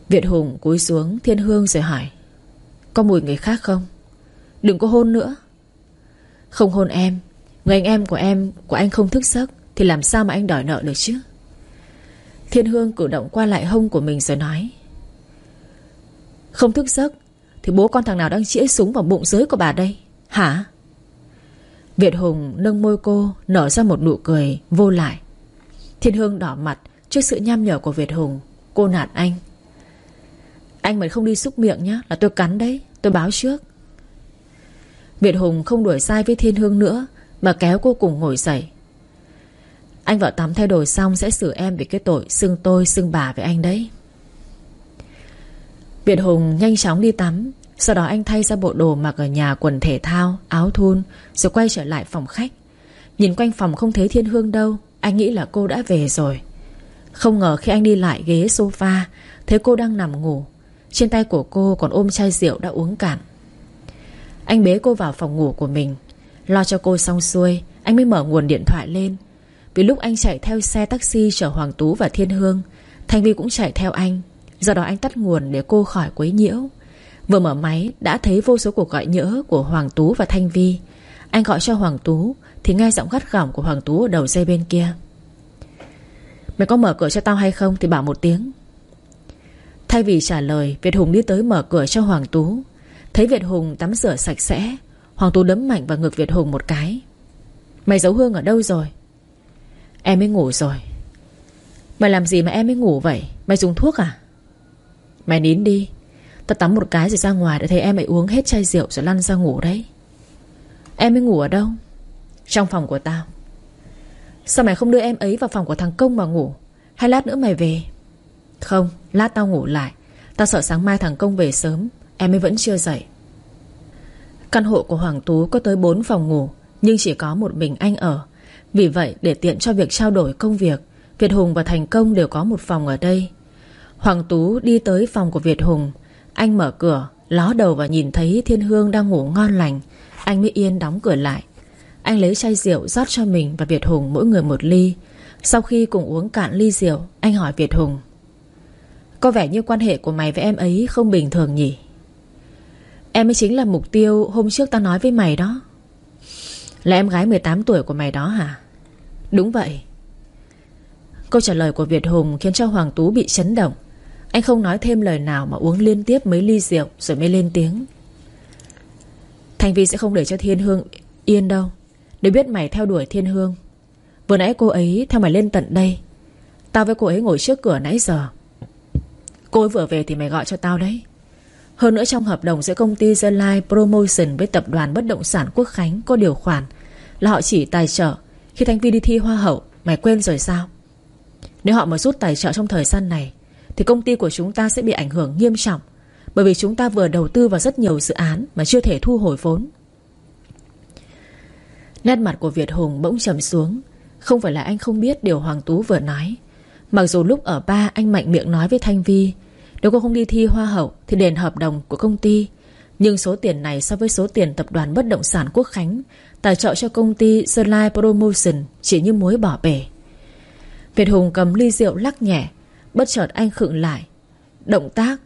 Việt Hùng cúi xuống Thiên Hương rồi hỏi, Có mùi người khác không? Đừng có hôn nữa. Không hôn em, Người anh em của em, của anh không thức giấc, Thì làm sao mà anh đòi nợ được chứ? Thiên Hương cử động qua lại hông của mình rồi nói. Không thức giấc, Thì bố con thằng nào đang chĩa súng vào bụng dưới của bà đây? Hả? Việt Hùng nâng môi cô, Nở ra một nụ cười, vô lại. Thiên Hương đỏ mặt Trước sự nham nhở của Việt Hùng, Cô nạt anh. Anh mà không đi xúc miệng nhá, Là tôi cắn đấy, Tôi báo trước. Việt Hùng không đuổi sai với Thiên Hương nữa, Mà kéo cô cùng ngồi dậy. Anh vợ tắm thay đổi xong Sẽ xử em vì cái tội xưng tôi xưng bà với anh đấy. Việt Hùng nhanh chóng đi tắm, Sau đó anh thay ra bộ đồ mặc ở nhà quần thể thao, Áo thun, Rồi quay trở lại phòng khách. Nhìn quanh phòng không thấy Thiên Hương đâu, Anh nghĩ là cô đã về rồi. Không ngờ khi anh đi lại ghế sofa, Thấy cô đang nằm ngủ. Trên tay của cô còn ôm chai rượu đã uống cạn. Anh bế cô vào phòng ngủ của mình. Lo cho cô xong xuôi, Anh mới mở nguồn điện thoại lên. Vì lúc anh chạy theo xe taxi chở Hoàng Tú và Thiên Hương, Thanh Vi cũng chạy theo anh. Do đó anh tắt nguồn để cô khỏi quấy nhiễu. Vừa mở máy, đã thấy vô số cuộc gọi nhỡ Của Hoàng Tú và Thanh Vi. Anh gọi cho Hoàng Tú, Thì nghe giọng gắt gỏng của Hoàng Tú ở đầu dây bên kia. Mày có mở cửa cho tao hay không Thì bảo một tiếng. Thay vì trả lời, Việt Hùng đi tới mở cửa cho Hoàng Tú. Thấy Việt Hùng tắm rửa sạch sẽ, Hoàng Tú đấm mạnh vào ngực Việt Hùng một cái. Mày giấu Hương ở đâu rồi? Em mới ngủ rồi. Mày làm gì mà em mới ngủ vậy? Mày dùng thuốc à? Mày nín đi. Tao tắm một cái rồi ra ngoài để thấy em ấy uống hết chai rượu rồi lăn ra ngủ đấy. Em mới ngủ ở đâu? Trong phòng của tao. Sao mày không đưa em ấy vào phòng của thằng Công mà ngủ? Hay lát nữa mày về? Không, lát tao ngủ lại. Tao sợ sáng mai thằng Công về sớm. Em ấy vẫn chưa dậy. Căn hộ của Hoàng Tú có tới 4 phòng ngủ, Nhưng chỉ có một mình anh ở. Vì vậy, để tiện cho việc trao đổi công việc, Việt Hùng và Thành Công đều có một phòng ở đây. Hoàng Tú đi tới phòng của Việt Hùng. Anh mở cửa, Ló đầu và nhìn thấy Thiên Hương đang ngủ ngon lành. Anh mới yên đóng cửa lại. Anh lấy chai rượu rót cho mình và Việt Hùng mỗi người một ly. Sau khi cùng uống cạn ly rượu, Anh hỏi Việt Hùng. Có vẻ như quan hệ của mày với em ấy không bình thường nhỉ? Em ấy chính là mục tiêu hôm trước tao nói với mày đó. Là em gái 18 tuổi của mày đó hả? Đúng vậy. Câu trả lời của Việt Hùng khiến cho Hoàng Tú bị chấn động. Anh không nói thêm lời nào mà uống liên tiếp mấy ly rượu rồi mới lên tiếng. Thành Vi sẽ không để cho Thiên Hương yên đâu. Để biết mày theo đuổi Thiên Hương. Vừa nãy cô ấy theo mày lên tận đây. Tao với cô ấy ngồi trước cửa nãy giờ. Cô ấy vừa về thì mày gọi cho tao đấy hơn nữa trong hợp đồng giữa công ty The Life Promotion với tập đoàn bất động sản Quốc Khánh có điều khoản là họ chỉ tài trợ khi Thanh Vi đi thi hoa hậu. Mày quên rồi sao? Nếu họ mà rút tài trợ trong thời gian này, thì công ty của chúng ta sẽ bị ảnh hưởng nghiêm trọng, bởi vì chúng ta vừa đầu tư vào rất nhiều dự án mà chưa thể thu hồi vốn. Nét mặt của Việt Hùng bỗng trầm xuống Không phải là anh không biết điều Hoàng Tú vừa nói Mặc dù lúc ở ba, anh mạnh miệng nói với Thanh Vi nếu cô không đi thi hoa hậu Thì đền hợp đồng của công ty. Nhưng số tiền này so với số tiền tập đoàn bất động sản Quốc Khánh, Tài trợ cho công ty Sơn Lai Promotion Chỉ như muối bỏ bể. Việt Hùng cầm ly rượu lắc nhẹ, Bất chợt anh khựng lại. Động tác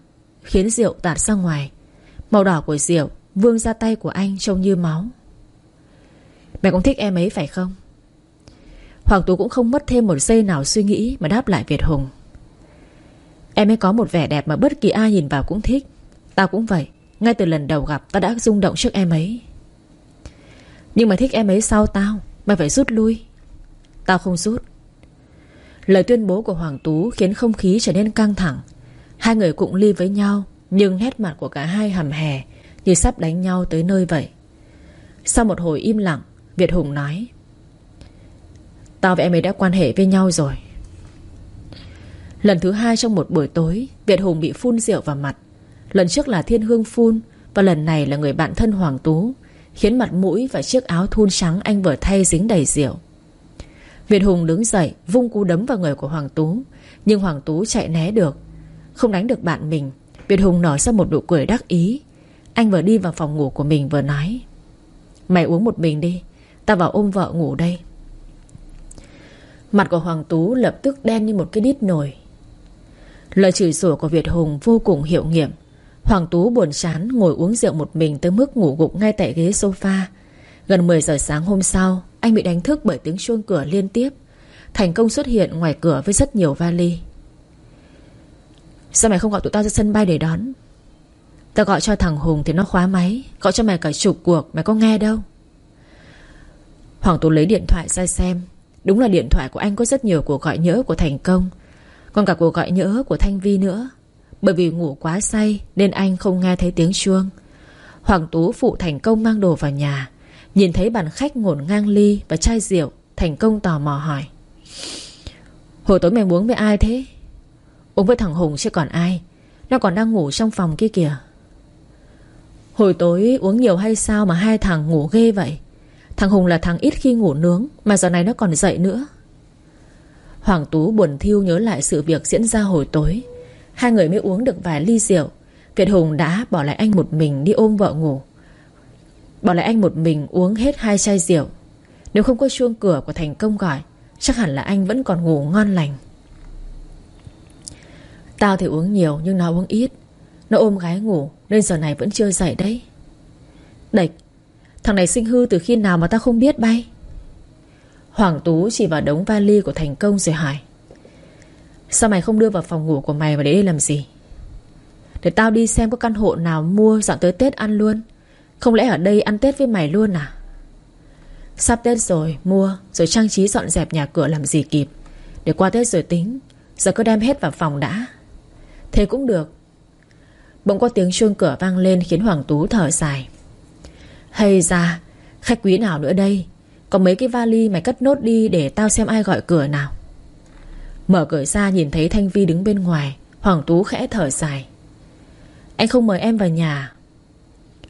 khiến rượu tạt ra ngoài. Màu đỏ của rượu Vương ra tay của anh trông như máu. Mẹ cũng thích em ấy phải không? Hoàng Tú cũng không mất thêm một giây nào suy nghĩ Mà đáp lại Việt Hùng. Em ấy có một vẻ đẹp mà bất kỳ ai nhìn vào cũng thích. Tao cũng vậy. Ngay từ lần đầu gặp, tao đã rung động trước em ấy. Nhưng mà thích em ấy sau tao, Mày phải rút lui. Tao không rút. Lời tuyên bố của Hoàng Tú khiến không khí trở nên căng thẳng. Hai người cũng ly với nhau, Nhưng nét mặt của cả hai hầm hè Như sắp đánh nhau tới nơi vậy. Sau một hồi im lặng, Việt Hùng nói, Tao và em ấy đã quan hệ với nhau rồi. Lần thứ hai trong một buổi tối, Việt Hùng bị phun rượu vào mặt. Lần trước là Thiên Hương phun, Và lần này là người bạn thân Hoàng Tú, Khiến mặt mũi và chiếc áo thun trắng Anh vừa thay dính đầy rượu. Việt Hùng đứng dậy, Vung cú đấm vào người của Hoàng Tú, Nhưng Hoàng Tú chạy né được. Không đánh được bạn mình, Việt Hùng nở ra một nụ cười đắc ý. Anh vừa đi vào phòng ngủ của mình vừa nói, Mày uống một mình đi, Tao vào ôm vợ ngủ đây. Mặt của Hoàng Tú lập tức đen như một cái đít nồi. Lời chửi rủa của Việt Hùng vô cùng hiệu nghiệm Hoàng Tú buồn chán ngồi uống rượu một mình tới mức ngủ gục ngay tại ghế sofa. Gần 10 giờ sáng hôm sau, anh bị đánh thức bởi tiếng chuông cửa liên tiếp. Thành công xuất hiện ngoài cửa với rất nhiều vali. Sao mày không gọi tụi tao ra sân bay để đón? Tao gọi cho thằng Hùng thì nó khóa máy. Gọi cho mày cả chục cuộc, mày có nghe đâu. Hoàng Tú lấy điện thoại ra xem. Đúng là điện thoại của anh có rất nhiều cuộc gọi nhỡ của Thành công. Còn cả cuộc gọi nhỡ của Thanh Vi nữa. Bởi vì ngủ quá say Nên anh không nghe thấy tiếng chuông. Hoàng Tú phụ thành công mang đồ vào nhà, Nhìn thấy bàn khách ngổn ngang ly Và chai rượu, Thành công tò mò hỏi. Hồi tối mày uống với ai thế? Uống với thằng Hùng chứ còn ai? Nó còn đang ngủ trong phòng kia kìa. Hồi tối uống nhiều hay sao Mà hai thằng ngủ ghê vậy? Thằng Hùng là thằng ít khi ngủ nướng Mà giờ này nó còn dậy nữa. Hoàng Tú buồn thiêu nhớ lại sự việc diễn ra hồi tối. Hai người mới uống được vài ly rượu. Việt Hùng đã bỏ lại anh một mình đi ôm vợ ngủ. Bỏ lại anh một mình uống hết hai chai rượu. Nếu không có chuông cửa của thành công gọi, Chắc hẳn là anh vẫn còn ngủ ngon lành. Tao thì uống nhiều nhưng nó uống ít. Nó ôm gái ngủ Nên giờ này vẫn chưa dậy đấy. Địch, Thằng này sinh hư từ khi nào mà tao không biết bay? Hoàng Tú chỉ vào đống vali của thành công rồi hỏi. Sao mày không đưa vào phòng ngủ của mày mà để đây làm gì? Để tao đi xem có căn hộ nào mua Dọn tới Tết ăn luôn. Không lẽ ở đây ăn Tết với mày luôn à? Sắp Tết rồi, mua, Rồi trang trí dọn dẹp nhà cửa làm gì kịp. Để qua Tết rồi tính, Giờ cứ đem hết vào phòng đã. Thế cũng được. Bỗng có tiếng chuông cửa vang lên Khiến Hoàng Tú thở dài. Hay ra, Khách quý nào nữa đây? Có mấy cái vali mày cất nốt đi Để tao xem ai gọi cửa nào. Mở cửa ra nhìn thấy Thanh Vi đứng bên ngoài. Hoàng Tú khẽ thở dài. Anh không mời em vào nhà.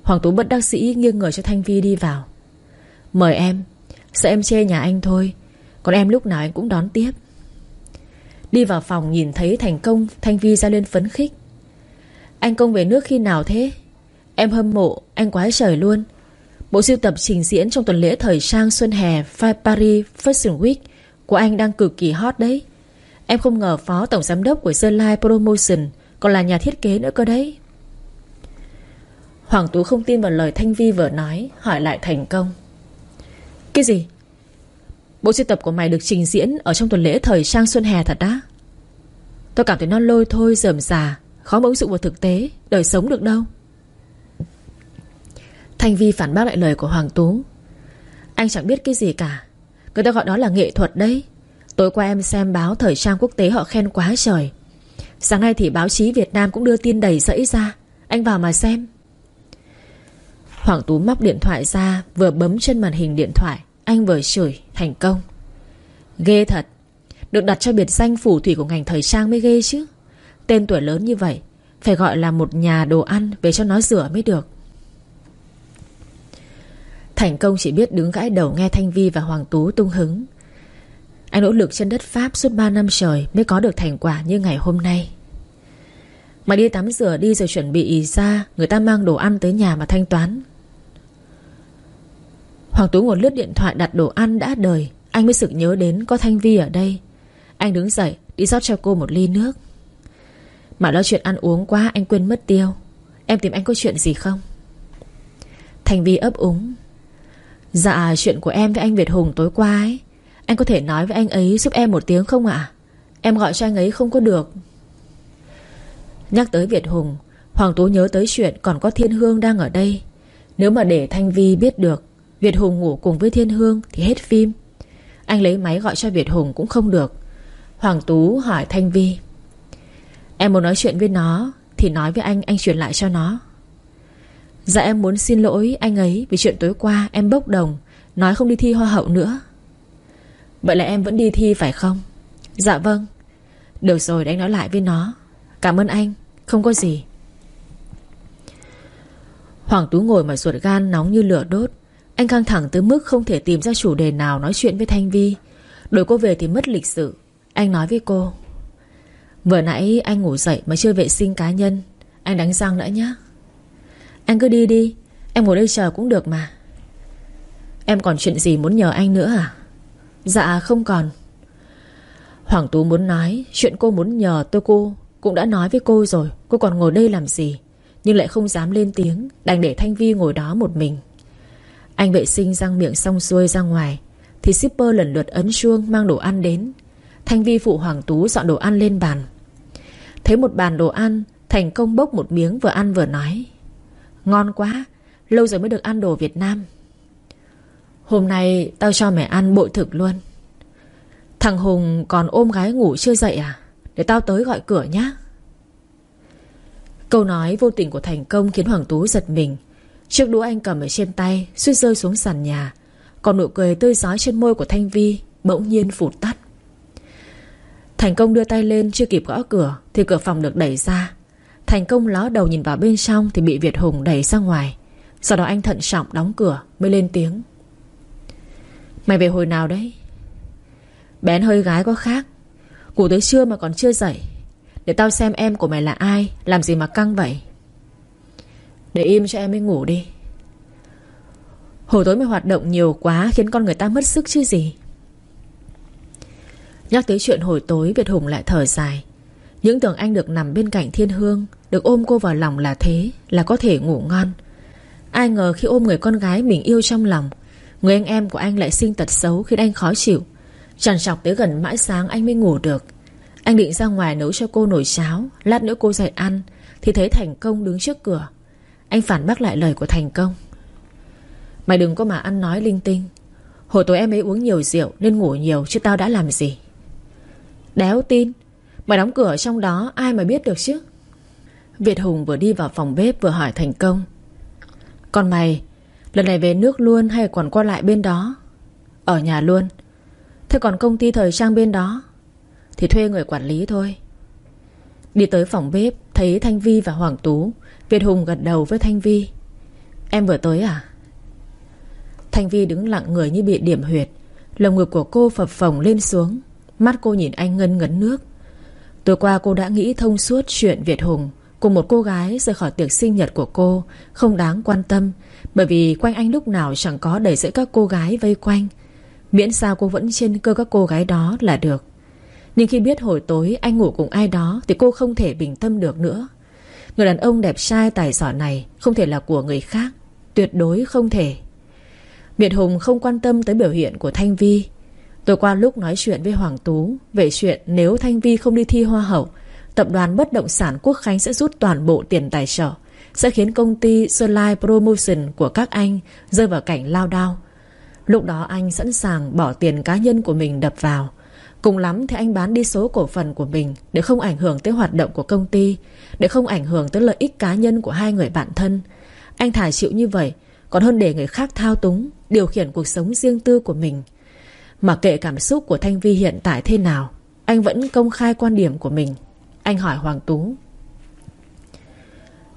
Hoàng Tú bất đắc sĩ nghiêng người cho Thanh Vi đi vào. Mời em, Sợ em chê nhà anh thôi. Còn em lúc nào anh cũng đón tiếp. Đi vào phòng nhìn thấy thành công, Thanh Vi ra lên phấn khích. Anh công về nước khi nào thế? Em hâm mộ, anh quá trời luôn. Bộ sưu tập trình diễn trong tuần lễ thời trang xuân hè Paris Fashion Week của anh đang cực kỳ hot đấy. Em không ngờ phó tổng giám đốc của Sơn Lai Promotion Còn là nhà thiết kế nữa cơ đấy Hoàng Tú không tin vào lời Thanh Vi vừa nói, Hỏi lại thành công Cái gì Bộ sưu tập của mày được trình diễn Ở trong tuần lễ thời trang xuân hè thật đã. Tôi cảm thấy nó lôi thôi dởm già Khó mà ứng dụng vào thực tế, Đời sống được đâu Thanh Vi phản bác lại lời của Hoàng Tú. Anh chẳng biết cái gì cả. Người ta gọi đó là nghệ thuật đấy. Tối qua em xem báo thời trang quốc tế họ khen quá trời. Sáng nay thì báo chí Việt Nam cũng đưa tin đầy rẫy ra. Anh vào mà xem. Hoàng Tú móc điện thoại ra, Vừa bấm trên màn hình điện thoại. Anh vừa chửi, thành công. Ghê thật. Được đặt cho biệt danh phủ thủy của ngành thời trang mới ghê chứ. Tên tuổi lớn như vậy, Phải gọi là một nhà đồ ăn Về cho nó rửa mới được. Thành công chỉ biết đứng gãi đầu nghe Thanh Vi và Hoàng Tú tung hứng. Anh nỗ lực trên đất Pháp suốt 3 năm trời Mới có được thành quả như ngày hôm nay. Mà đi tắm rửa đi rồi chuẩn bị ra, Người ta mang đồ ăn tới nhà mà thanh toán. Hoàng Tú ngồi lướt điện thoại đặt đồ ăn đã đời, Anh mới sực nhớ đến có Thanh Vi ở đây. Anh đứng dậy, Đi rót cho cô một ly nước. Mà lo chuyện ăn uống quá, anh quên mất tiêu. Em tìm anh có chuyện gì không? Thanh Vi ấp úng. Dạ chuyện của em với anh Việt Hùng tối qua ấy. Anh có thể nói với anh ấy giúp em một tiếng không ạ? Em gọi cho anh ấy không có được. Nhắc tới Việt Hùng, Hoàng Tú nhớ tới chuyện còn có Thiên Hương đang ở đây. Nếu mà để Thanh Vi biết được Việt Hùng ngủ cùng với Thiên Hương Thì hết phim. Anh lấy máy gọi cho Việt Hùng cũng không được. Hoàng Tú hỏi Thanh Vi, Em muốn nói chuyện với nó Thì nói với anh anh truyền lại cho nó. Dạ em muốn xin lỗi anh ấy Vì chuyện tối qua em bốc đồng, Nói không đi thi hoa hậu nữa. Vậy là em vẫn đi thi phải không? Dạ vâng. Được rồi đánh nói lại với nó. Cảm ơn anh, Không có gì. Hoàng Tú ngồi mà ruột gan nóng như lửa đốt. Anh căng thẳng tới mức không thể tìm ra chủ đề nào nói chuyện với Thanh Vi. Đổi cô về thì mất lịch sự. Anh nói với cô, Vừa nãy anh ngủ dậy mà chưa vệ sinh cá nhân, Anh đánh răng đã nhé anh cứ đi đi. Em ngồi đây chờ cũng được mà. Em còn chuyện gì muốn nhờ anh nữa à? Dạ không còn. Hoàng Tú muốn nói, Chuyện cô muốn nhờ tôi cô Cũng đã nói với cô rồi. Cô còn ngồi đây làm gì? Nhưng lại không dám lên tiếng, Đành để Thanh Vi ngồi đó một mình. Anh vệ sinh răng miệng xong xuôi ra ngoài, Thì shipper lần lượt ấn chuông Mang đồ ăn đến. Thanh Vi phụ Hoàng Tú dọn đồ ăn lên bàn. Thấy một bàn đồ ăn, Thành công bốc một miếng vừa ăn vừa nói. Ngon quá, Lâu rồi mới được ăn đồ Việt Nam. Hôm nay tao cho mẹ ăn bội thực luôn. Thằng Hùng còn ôm gái ngủ chưa dậy à? Để tao tới gọi cửa nhé Câu nói vô tình của thành công Khiến Hoàng Tú giật mình. Chiếc đũa anh cầm ở trên tay, suýt rơi xuống sàn nhà. Còn nụ cười tươi giói trên môi của Thanh Vi Bỗng nhiên phụt tắt. Thành công đưa tay lên, chưa kịp gõ cửa, Thì cửa phòng được đẩy ra. Thành công ló đầu nhìn vào bên trong Thì bị Việt Hùng đẩy ra ngoài. Sau đó anh thận trọng đóng cửa mới lên tiếng. Mày về hồi nào đấy? Bén hơi gái có khác. Ngủ tới trưa mà còn chưa dậy. Để tao xem em của mày là ai, Làm gì mà căng vậy? Để im cho em ấy ngủ đi. Hồi tối mày hoạt động nhiều quá Khiến con người ta mất sức chứ gì. Nhắc tới chuyện hồi tối, Việt Hùng lại thở dài. Những tưởng anh được nằm bên cạnh thiên hương được ôm cô vào lòng là thế, Là có thể ngủ ngon. Ai ngờ khi ôm người con gái mình yêu trong lòng, Người anh em của anh lại sinh tật xấu Khiến anh khó chịu. Chẳng chọc tới gần mãi sáng anh mới ngủ được. Anh định ra ngoài nấu cho cô nồi cháo, Lát nữa cô dậy ăn, Thì thấy Thành Công đứng trước cửa. Anh phản bác lại lời của Thành Công. Mày đừng có mà ăn nói linh tinh. Hồi tối em ấy uống nhiều rượu Nên ngủ nhiều chứ tao đã làm gì? Đéo tin. Mày đóng cửa trong đó, ai mà biết được chứ? Việt Hùng vừa đi vào phòng bếp Vừa hỏi Thành Công. Còn mày, Lần này về nước luôn hay còn qua lại bên đó? Ở nhà luôn. Thế còn công ty thời trang bên đó? Thì thuê người quản lý thôi. Đi tới phòng bếp, Thấy Thanh Vi và Hoàng Tú. Việt Hùng gật đầu với Thanh Vi. Em vừa tới à? Thanh Vi đứng lặng người như bị điểm huyệt. Lồng ngực của cô phập phồng lên xuống. Mắt cô nhìn anh ngân ngấn nước. Tối qua cô đã nghĩ thông suốt chuyện Việt Hùng. Cùng một cô gái rời khỏi tiệc sinh nhật của cô, Không đáng quan tâm, Bởi vì quanh anh lúc nào chẳng có đầy dẫy các cô gái vây quanh. Miễn sao cô vẫn trên cơ các cô gái đó là được. Nhưng khi biết hồi tối anh ngủ cùng ai đó Thì cô không thể bình tâm được nữa. Người đàn ông đẹp trai tài giỏi này Không thể là của người khác, Tuyệt đối không thể. Miệt Hùng không quan tâm tới biểu hiện của Thanh Vi. Tối qua lúc nói chuyện với Hoàng Tú Về chuyện nếu Thanh Vi không đi thi hoa hậu Tập đoàn bất động sản Quốc Khánh sẽ rút toàn bộ tiền tài trợ, Sẽ khiến công ty Sunlight Promotion của các anh Rơi vào cảnh lao đao. Lúc đó anh sẵn sàng bỏ tiền cá nhân của mình đập vào. Cùng lắm thì anh bán đi số cổ phần của mình Để không ảnh hưởng tới hoạt động của công ty, Để không ảnh hưởng tới lợi ích cá nhân của hai người bạn thân. Anh thả chịu như vậy, Còn hơn để người khác thao túng, Điều khiển cuộc sống riêng tư của mình. Mà kệ cảm xúc của Thanh Vi hiện tại thế nào, Anh vẫn công khai quan điểm của mình. Anh hỏi Hoàng Tú.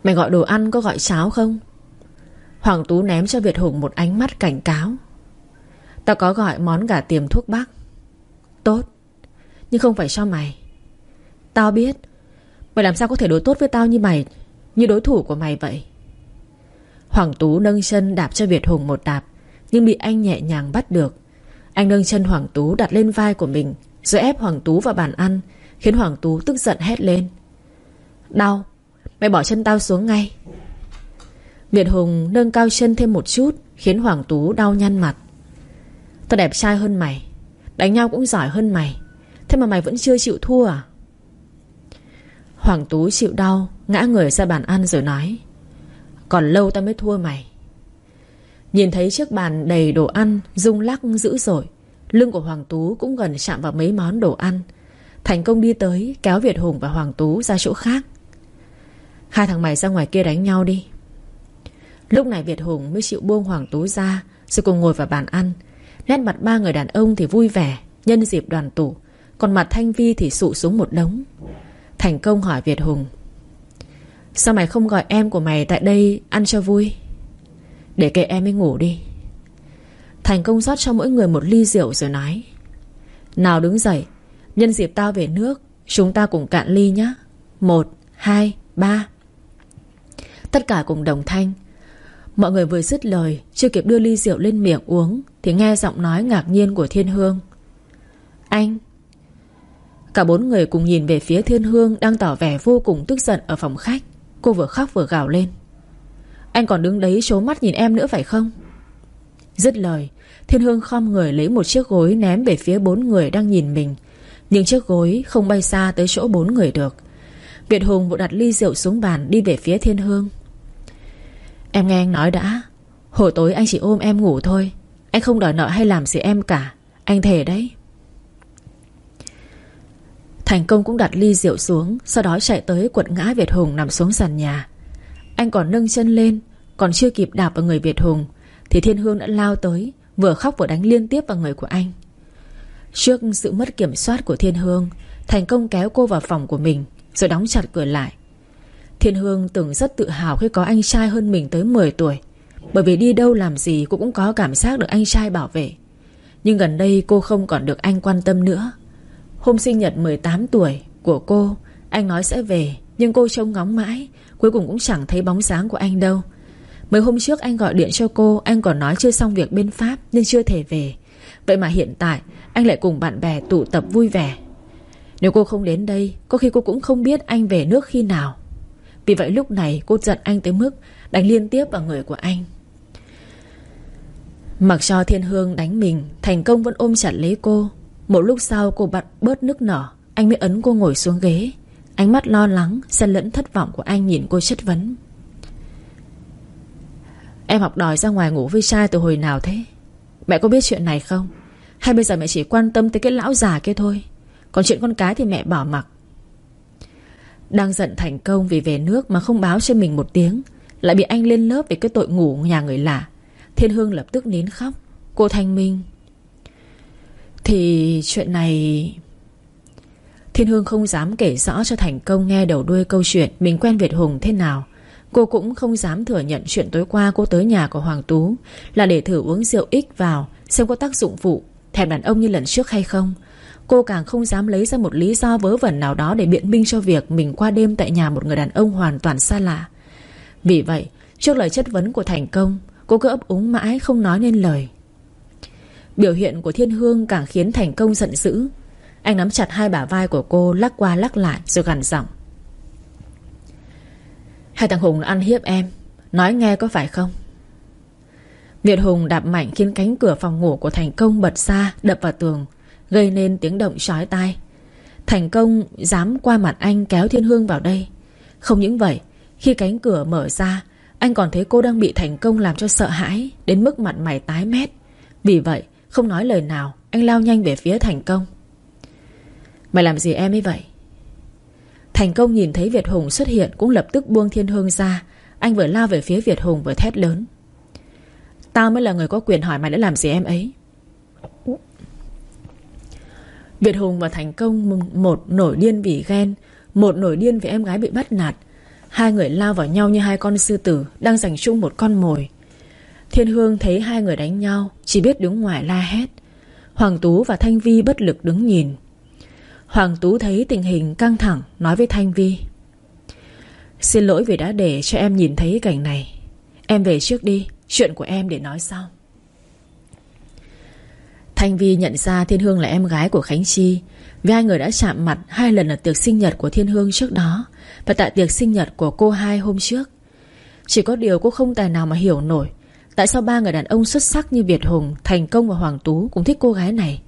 Mày gọi đồ ăn có gọi cháo không? Hoàng Tú ném cho Việt Hùng một ánh mắt cảnh cáo. Tao có gọi món gà tiềm thuốc bắc. Tốt, Nhưng không phải cho mày. Tao biết, Mày làm sao có thể đối tốt với tao như mày, Như đối thủ của mày vậy? Hoàng Tú nâng chân đạp cho Việt Hùng một đạp, Nhưng bị anh nhẹ nhàng bắt được. Anh nâng chân Hoàng Tú đặt lên vai của mình, Rồi ép Hoàng Tú vào bàn ăn Khiến Hoàng Tú tức giận hét lên. Đau, Mày bỏ chân tao xuống ngay. Việt Hùng nâng cao chân thêm một chút, Khiến Hoàng Tú đau nhăn mặt. Tao đẹp trai hơn mày, Đánh nhau cũng giỏi hơn mày, Thế mà mày vẫn chưa chịu thua à? Hoàng Tú chịu đau, Ngã người ra bàn ăn rồi nói, Còn lâu tao mới thua mày. Nhìn thấy chiếc bàn đầy đồ ăn Rung lắc dữ dội, Lưng của Hoàng Tú cũng gần chạm vào mấy món đồ ăn Thành công đi tới, Kéo Việt Hùng và Hoàng Tú ra chỗ khác. Hai thằng mày ra ngoài kia đánh nhau đi. Lúc này Việt Hùng mới chịu buông Hoàng Tú ra, Rồi cùng ngồi vào bàn ăn. Nét mặt ba người đàn ông thì vui vẻ, Nhân dịp đoàn tụ, Còn mặt Thanh Vi thì sụ xuống một đống. Thành công hỏi Việt Hùng, Sao mày không gọi em của mày tại đây ăn cho vui? Để kệ em ấy ngủ đi. Thành công rót cho mỗi người một ly rượu rồi nói, Nào đứng dậy Nhân dịp tao về nước Chúng ta cùng cạn ly nhé Một, hai, ba. Tất cả cùng đồng thanh. Mọi người vừa dứt lời Chưa kịp đưa ly rượu lên miệng uống Thì nghe giọng nói ngạc nhiên của Thiên Hương. Anh. Cả bốn người cùng nhìn về phía Thiên Hương Đang tỏ vẻ vô cùng tức giận ở phòng khách. Cô vừa khóc vừa gào lên. Anh còn đứng đấy trố mắt nhìn em nữa phải không? Dứt lời Thiên Hương khom người lấy một chiếc gối Ném về phía bốn người đang nhìn mình. Nhưng chiếc gối không bay xa tới chỗ bốn người được. Việt Hùng vội đặt ly rượu xuống bàn Đi về phía Thiên Hương. Em nghe anh nói đã. Hồi tối anh chỉ ôm em ngủ thôi. Anh không đòi nợ hay làm gì em cả. Anh thề đấy. Thành công cũng đặt ly rượu xuống, Sau đó chạy tới quật ngã Việt Hùng nằm xuống sàn nhà. Anh còn nâng chân lên, Còn chưa kịp đạp vào người Việt Hùng, Thì Thiên Hương đã lao tới, Vừa khóc vừa đánh liên tiếp vào người của anh. Trước sự mất kiểm soát của Thiên Hương, Thành công kéo cô vào phòng của mình, Rồi đóng chặt cửa lại. Thiên Hương từng rất tự hào khi có anh trai hơn mình tới 10 tuổi, Bởi vì đi đâu làm gì cô cũng có cảm giác được anh trai bảo vệ. Nhưng gần đây cô không còn được anh quan tâm nữa. Hôm sinh nhật 18 tuổi của cô, Anh nói sẽ về, Nhưng cô trông ngóng mãi, Cuối cùng cũng chẳng thấy bóng dáng của anh đâu. Mấy hôm trước anh gọi điện cho cô, Anh còn nói chưa xong việc bên Pháp Nên chưa thể về. Vậy mà hiện tại anh lại cùng bạn bè tụ tập vui vẻ. Nếu cô không đến đây, Có khi cô cũng không biết anh về nước khi nào. Vì vậy lúc này cô giận anh tới mức Đánh liên tiếp vào người của anh. Mặc cho thiên hương đánh mình, Thành công vẫn ôm chặt lấy cô. Một lúc sau cô bật bớt nước nở, Anh mới ấn cô ngồi xuống ghế. Ánh mắt lo lắng, Xen lẫn thất vọng của anh nhìn cô chất vấn. Em học đòi ra ngoài ngủ với trai từ hồi nào thế? Mẹ có biết chuyện này không? Hay bây giờ mẹ chỉ quan tâm tới cái lão già kia thôi. Còn chuyện con cái thì mẹ bỏ mặc. Đang giận thành công vì về nước Mà không báo cho mình một tiếng Lại bị anh lên lớp về cái tội ngủ nhà người lạ. Thiên Hương lập tức nín khóc. Cô Thanh Minh thì chuyện này... Thiên Hương không dám kể rõ cho Thành Công nghe đầu đuôi câu chuyện mình quen Việt Hùng thế nào. Cô cũng không dám thừa nhận chuyện tối qua cô tới nhà của Hoàng Tú là để thử uống rượu ích vào xem có tác dụng phụ, thèm đàn ông như lần trước hay không. Cô càng không dám lấy ra một lý do vớ vẩn nào đó để biện minh cho việc mình qua đêm tại nhà một người đàn ông hoàn toàn xa lạ. Vì vậy, trước lời chất vấn của Thành Công, cô cứ ấp úng mãi không nói nên lời. Biểu hiện của Thiên Hương càng khiến Thành Công giận dữ Anh nắm chặt hai bả vai của cô Lắc qua lắc lại rồi gằn giọng Hai thằng Hùng ăn hiếp em Nói nghe có phải không Việt Hùng đạp mạnh khiến cánh cửa phòng ngủ của Thành Công bật ra, Đập vào tường, Gây nên tiếng động chói tai. Thành Công dám qua mặt anh kéo Thiên Hương vào đây. Không những vậy, Khi cánh cửa mở ra, Anh còn thấy cô đang bị Thành Công làm cho sợ hãi Đến mức mặt mày tái mét. Vì vậy, không nói lời nào, Anh lao nhanh về phía Thành Công. Mày làm gì em ấy vậy? Thành Công nhìn thấy Việt Hùng xuất hiện Cũng lập tức buông thiên hương ra. Anh vừa lao về phía Việt Hùng vừa thét lớn. Tao mới là người có quyền hỏi mày đã làm gì em ấy. Việt Hùng và Thành Công Một nổi điên vì ghen, Một nổi điên vì em gái bị bắt nạt. Hai người lao vào nhau như hai con sư tử Đang giành chung một con mồi. Thiên Hương thấy hai người đánh nhau, Chỉ biết đứng ngoài la hét. Hoàng Tú và Thanh Vi bất lực đứng nhìn. Hoàng Tú thấy tình hình căng thẳng, Nói với Thanh Vi, Xin lỗi vì đã để cho em nhìn thấy cảnh này. Em về trước đi. Chuyện của em để nói sau. Thanh Vi nhận ra Thiên Hương là em gái của Khánh Chi. Vì hai người đã chạm mặt hai lần ở tiệc sinh nhật của Thiên Hương trước đó Và tại tiệc sinh nhật của cô hai hôm trước. Chỉ có điều cô không tài nào mà hiểu nổi Tại sao ba người đàn ông xuất sắc như Việt Hùng, Thành Công và Hoàng Tú cũng thích cô gái này.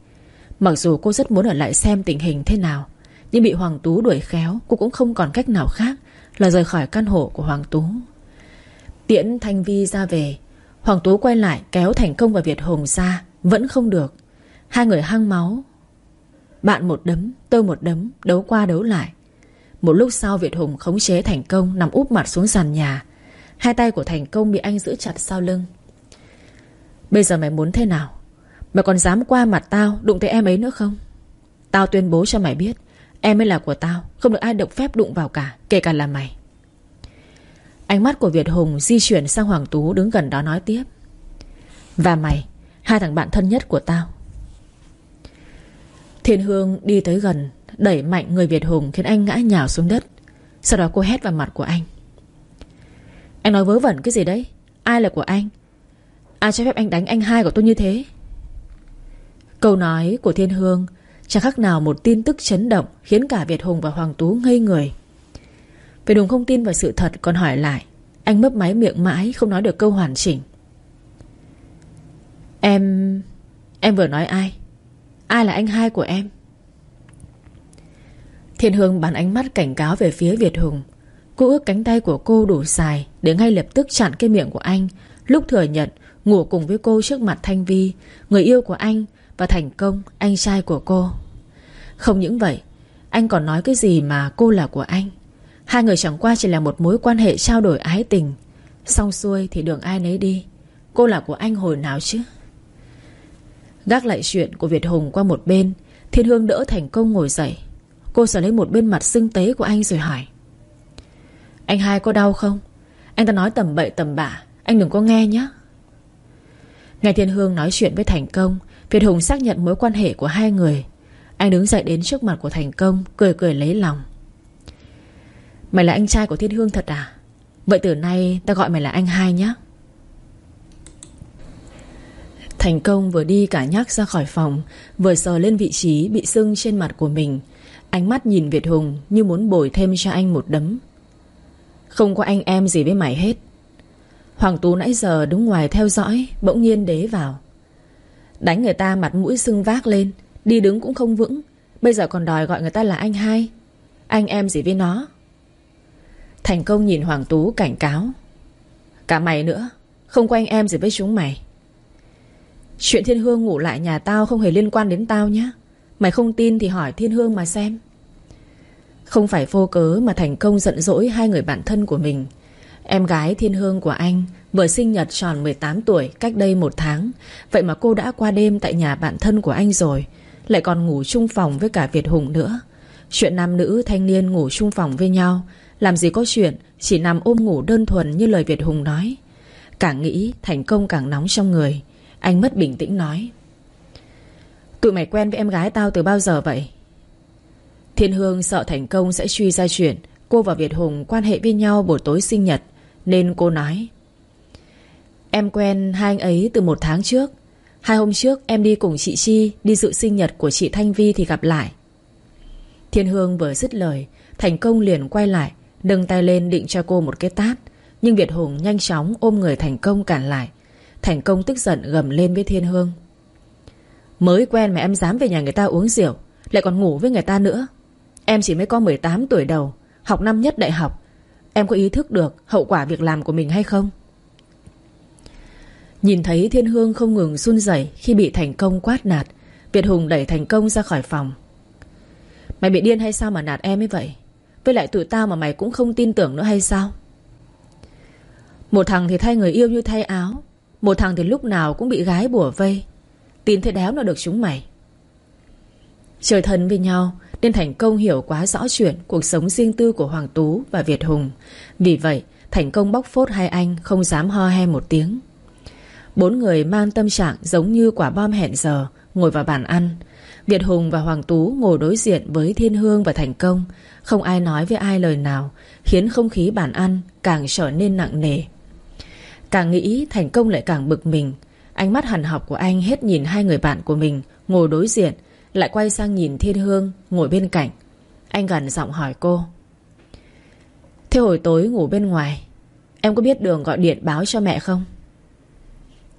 Mặc dù cô rất muốn ở lại xem tình hình thế nào, Nhưng bị Hoàng Tú đuổi khéo, Cô cũng không còn cách nào khác Là rời khỏi căn hộ của Hoàng Tú. Tiễn Thanh Vi ra về Hoàng Tú quay lại kéo Thành Công và Việt Hùng ra Vẫn không được. Hai người hăng máu. Bạn một đấm, tôi một đấm Đấu qua đấu lại. Một lúc sau Việt Hùng khống chế Thành Công Nằm úp mặt xuống sàn nhà. Hai tay của Thành Công bị anh giữ chặt sau lưng. Bây giờ mày muốn thế nào? Mày còn dám qua mặt tao Đụng tới em ấy nữa không? Tao tuyên bố cho mày biết Em ấy là của tao Không được ai được phép đụng vào cả Kể cả là mày. Ánh mắt của Việt Hùng di chuyển sang Hoàng Tú Đứng gần đó nói tiếp. Và mày, Hai thằng bạn thân nhất của tao. Thiên Hương đi tới gần, Đẩy mạnh người Việt Hùng Khiến anh ngã nhào xuống đất. Sau đó cô hét vào mặt của anh. Anh nói vớ vẩn cái gì đấy? Ai là của anh? Ai cho phép anh đánh anh hai của tôi như thế? Câu nói của Thiên Hương Chẳng khác nào một tin tức chấn động Khiến cả Việt Hùng và Hoàng Tú ngây người. Việt Hùng không tin vào sự thật, Còn hỏi lại. Anh mấp máy miệng mãi, không nói được câu hoàn chỉnh. Em... Em vừa nói ai? Ai là anh hai của em? Thiên Hương bắn ánh mắt cảnh cáo về phía Việt Hùng. Cô ước cánh tay của cô đủ dài Để ngay lập tức chặn cái miệng của anh. Lúc thừa nhận, Ngủ cùng với cô trước mặt Thanh Vi, Người yêu của anh Và thành công anh trai của cô. Không những vậy, Anh còn nói cái gì mà cô là của anh? Hai người chẳng qua chỉ là một mối quan hệ trao đổi ái tình. Xong xuôi thì đường ai nấy đi. Cô là của anh hồi nào chứ? Gác lại chuyện của Việt Hùng qua một bên, Thiên Hương đỡ thành công ngồi dậy. Cô sờ lấy một bên mặt xưng tế của anh rồi hỏi. Anh hai có đau không? Anh ta nói tầm bậy tầm bạ, Anh đừng có nghe nhé. Nghe Thiên Hương nói chuyện với Thành Công, Việt Hùng xác nhận mối quan hệ của hai người. Anh đứng dậy đến trước mặt của Thành Công, Cười cười lấy lòng. Mày là anh trai của Thiên Hương thật à? Vậy từ nay ta gọi mày là anh hai nhé Thành công vừa đi cả nhắc ra khỏi phòng, Vừa sờ lên vị trí bị sưng trên mặt của mình. Ánh mắt nhìn Việt Hùng Như muốn bồi thêm cho anh một đấm. Không có anh em gì với mày hết. Hoàng Tú nãy giờ đứng ngoài theo dõi, Bỗng nhiên đế vào. Đánh người ta mặt mũi sưng vác lên, Đi đứng cũng không vững. Bây giờ còn đòi gọi người ta là anh hai. Anh em gì với nó? Thành công nhìn Hoàng Tú cảnh cáo. Cả mày nữa, Không có anh em gì với chúng mày. Chuyện Thiên Hương ngủ lại nhà tao Không hề liên quan đến tao nhé Mày không tin thì hỏi Thiên Hương mà xem. Không phải vô cớ mà thành công giận dỗi Hai người bạn thân của mình. Em gái Thiên Hương của anh Vừa sinh nhật tròn 18 tuổi Cách đây một tháng. Vậy mà cô đã qua đêm tại nhà bạn thân của anh rồi, Lại còn ngủ chung phòng với cả Việt Hùng nữa. Chuyện nam nữ thanh niên ngủ chung phòng với nhau làm gì có chuyện, Chỉ nằm ôm ngủ đơn thuần như lời Việt Hùng nói. Càng nghĩ, thành công càng nóng trong người. Anh mất bình tĩnh nói. Tụi mày quen với em gái tao từ bao giờ vậy? Thiên Hương sợ thành công sẽ truy ra chuyện. Cô và Việt Hùng quan hệ với nhau buổi tối sinh nhật, Nên cô nói. Em quen hai anh ấy từ một tháng trước. Hai hôm trước em đi cùng chị Chi Đi dự sinh nhật của chị Thanh Vi thì gặp lại. Thiên Hương vừa dứt lời, Thành công liền quay lại. Nâng tay lên định cho cô một cái tát. Nhưng Việt Hùng nhanh chóng ôm người Thành công cản lại. Thành công tức giận gầm lên với Thiên Hương. Mới quen mà em dám về nhà người ta uống rượu, Lại còn ngủ với người ta nữa. Em chỉ mới có 18 tuổi đầu, Học năm nhất đại học. Em có ý thức được hậu quả việc làm của mình hay không? Nhìn thấy Thiên Hương không ngừng run rẩy Khi bị thành công quát nạt, Việt Hùng đẩy thành công ra khỏi phòng. Mày bị điên hay sao mà nạt em ấy vậy? Với lại tụi tao mà mày cũng không tin tưởng nữa hay sao? Một thằng thì thay người yêu như thay áo, Một thằng thì lúc nào cũng bị gái bùa vây. Tin thế đéo nào được chúng mày. Trời thân với nhau Nên Thành Công hiểu quá rõ chuyện Cuộc sống riêng tư của Hoàng Tú và Việt Hùng. Vì vậy, Thành Công bóc phốt hai anh Không dám ho he một tiếng. Bốn người mang tâm trạng giống như quả bom hẹn giờ, Ngồi vào bàn ăn Việt Hùng và Hoàng Tú ngồi đối diện với Thiên Hương và Thành Công. Không ai nói với ai lời nào, Khiến không khí bàn ăn càng trở nên nặng nề. Càng nghĩ, Thành Công lại càng bực mình. Ánh mắt hằn học của anh hết nhìn hai người bạn của mình Ngồi đối diện, Lại quay sang nhìn Thiên Hương Ngồi bên cạnh. Anh gần giọng hỏi cô, Thế hồi tối ngủ bên ngoài, Em có biết đường gọi điện báo cho mẹ không?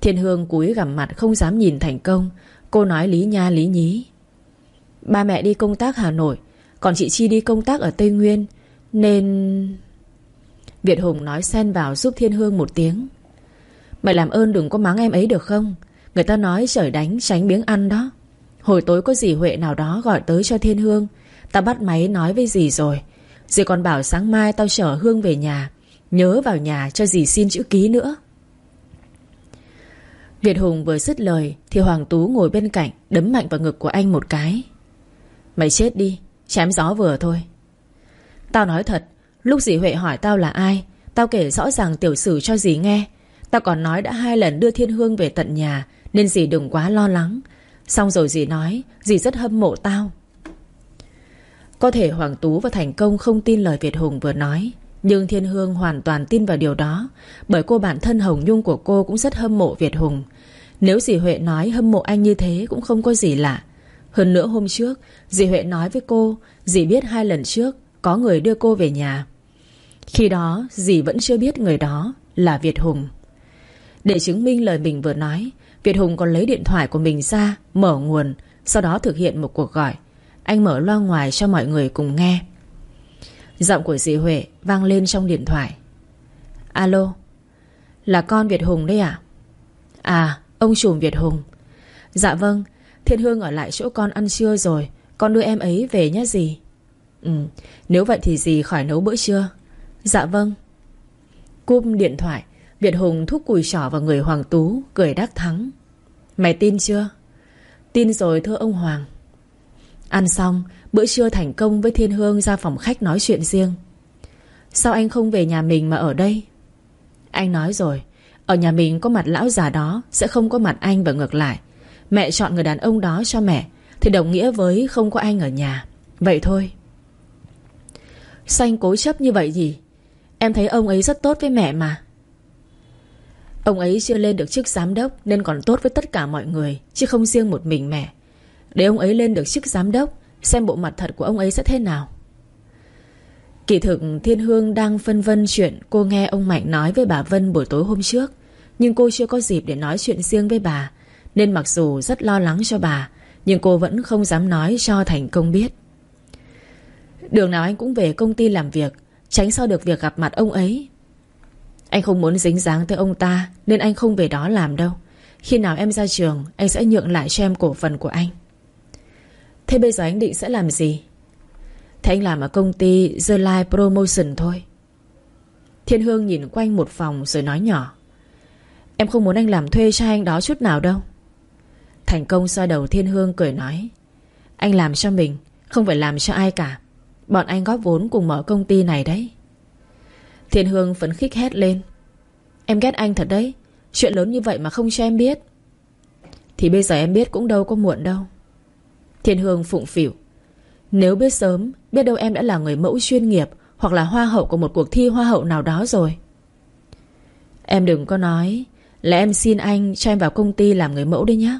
Thiên Hương cúi gằm mặt Không dám nhìn thành công. Cô nói lý nha lý nhí. Ba mẹ đi công tác Hà Nội, Còn chị Chi đi công tác ở Tây Nguyên, Nên... Việt Hùng nói xen vào giúp Thiên Hương một tiếng. Mày làm ơn đừng có mắng em ấy được không? Người ta nói trời đánh tránh miếng ăn đó. Hồi tối có dì Huệ nào đó gọi tới cho Thiên Hương Tao bắt máy nói với dì rồi. Dì còn bảo sáng mai tao chở Hương về nhà, Nhớ vào nhà cho dì xin chữ ký nữa. Việt Hùng vừa dứt lời Thì Hoàng Tú ngồi bên cạnh Đấm mạnh vào ngực của anh một cái. Mày chết đi, Chém gió vừa thôi. Tao nói thật, Lúc dì Huệ hỏi tao là ai, Tao kể rõ ràng tiểu sử cho dì nghe. Tao còn nói đã hai lần đưa Thiên Hương về tận nhà, Nên dì đừng quá lo lắng. Xong rồi dì nói, Dì rất hâm mộ tao. Có thể Hoàng Tú và Thành Công không tin lời Việt Hùng vừa nói, Nhưng Thiên Hương hoàn toàn tin vào điều đó, Bởi cô bản thân Hồng Nhung của cô cũng rất hâm mộ Việt Hùng. Nếu dì Huệ nói hâm mộ anh như thế cũng không có gì lạ. Hơn nữa hôm trước, Dì Huệ nói với cô, Dì biết hai lần trước Có người đưa cô về nhà. Khi đó, dì vẫn chưa biết người đó Là Việt Hùng. Để chứng minh lời mình vừa nói, Việt Hùng còn lấy điện thoại của mình ra, Mở nguồn, Sau đó thực hiện một cuộc gọi. Anh mở loa ngoài cho mọi người cùng nghe. Giọng của dì Huệ vang lên trong điện thoại. Alo, Là con Việt Hùng đấy à À ông trùm Việt Hùng. Dạ vâng Thiên Hương ở lại chỗ con ăn trưa rồi. Con đưa em ấy về nhé dì. Ừ Nếu vậy thì dì khỏi nấu bữa trưa. Dạ vâng. Cúp điện thoại, Việt Hùng thúc cùi trỏ vào người Hoàng Tú, Cười đắc thắng. Mày tin chưa? Tin rồi thưa ông Hoàng. Ăn xong, Bữa trưa thành công với Thiên Hương ra phòng khách nói chuyện riêng. Sao anh không về nhà mình mà ở đây? Anh nói rồi, Ở nhà mình có mặt lão già đó, Sẽ không có mặt anh và ngược lại. Mẹ chọn người đàn ông đó cho mẹ, Thì đồng nghĩa với không có anh ở nhà. Vậy thôi. Sao anh cố chấp như vậy gì? Em thấy ông ấy rất tốt với mẹ mà. Ông ấy chưa lên được chức giám đốc Nên còn tốt với tất cả mọi người, Chứ không riêng một mình mẹ. Để ông ấy lên được chức giám đốc, Xem bộ mặt thật của ông ấy sẽ thế nào. Kỳ thực, Thiên Hương đang phân vân chuyện Cô nghe ông Mạnh nói với bà Vân buổi tối hôm trước, Nhưng cô chưa có dịp để nói chuyện riêng với bà. Nên mặc dù rất lo lắng cho bà, Nhưng cô vẫn không dám nói cho Thành Công biết. Đường nào anh cũng về công ty làm việc, Tránh sao được việc gặp mặt ông ấy. Anh không muốn dính dáng tới ông ta, Nên anh không về đó làm đâu. Khi nào em ra trường, Anh sẽ nhượng lại cho em cổ phần của anh. Thế bây giờ anh định sẽ làm gì? Thế anh làm ở công ty The Life Promotion thôi. Thiên Hương nhìn quanh một phòng rồi nói nhỏ. Em không muốn anh làm thuê cho anh đó chút nào đâu. Thành công xoa đầu Thiên Hương cười nói. Anh làm cho mình, Không phải làm cho ai cả. Bọn anh góp vốn cùng mở công ty này đấy. Thiên Hương phấn khích hét lên. Em ghét anh thật đấy, Chuyện lớn như vậy mà không cho em biết. Thì bây giờ em biết cũng đâu có muộn đâu. Thiên Hương phụng phỉu Nếu biết sớm, Biết đâu em đã là người mẫu chuyên nghiệp Hoặc là hoa hậu của một cuộc thi hoa hậu nào đó rồi. Em đừng có nói Là em xin anh cho em vào công ty làm người mẫu đấy nhá.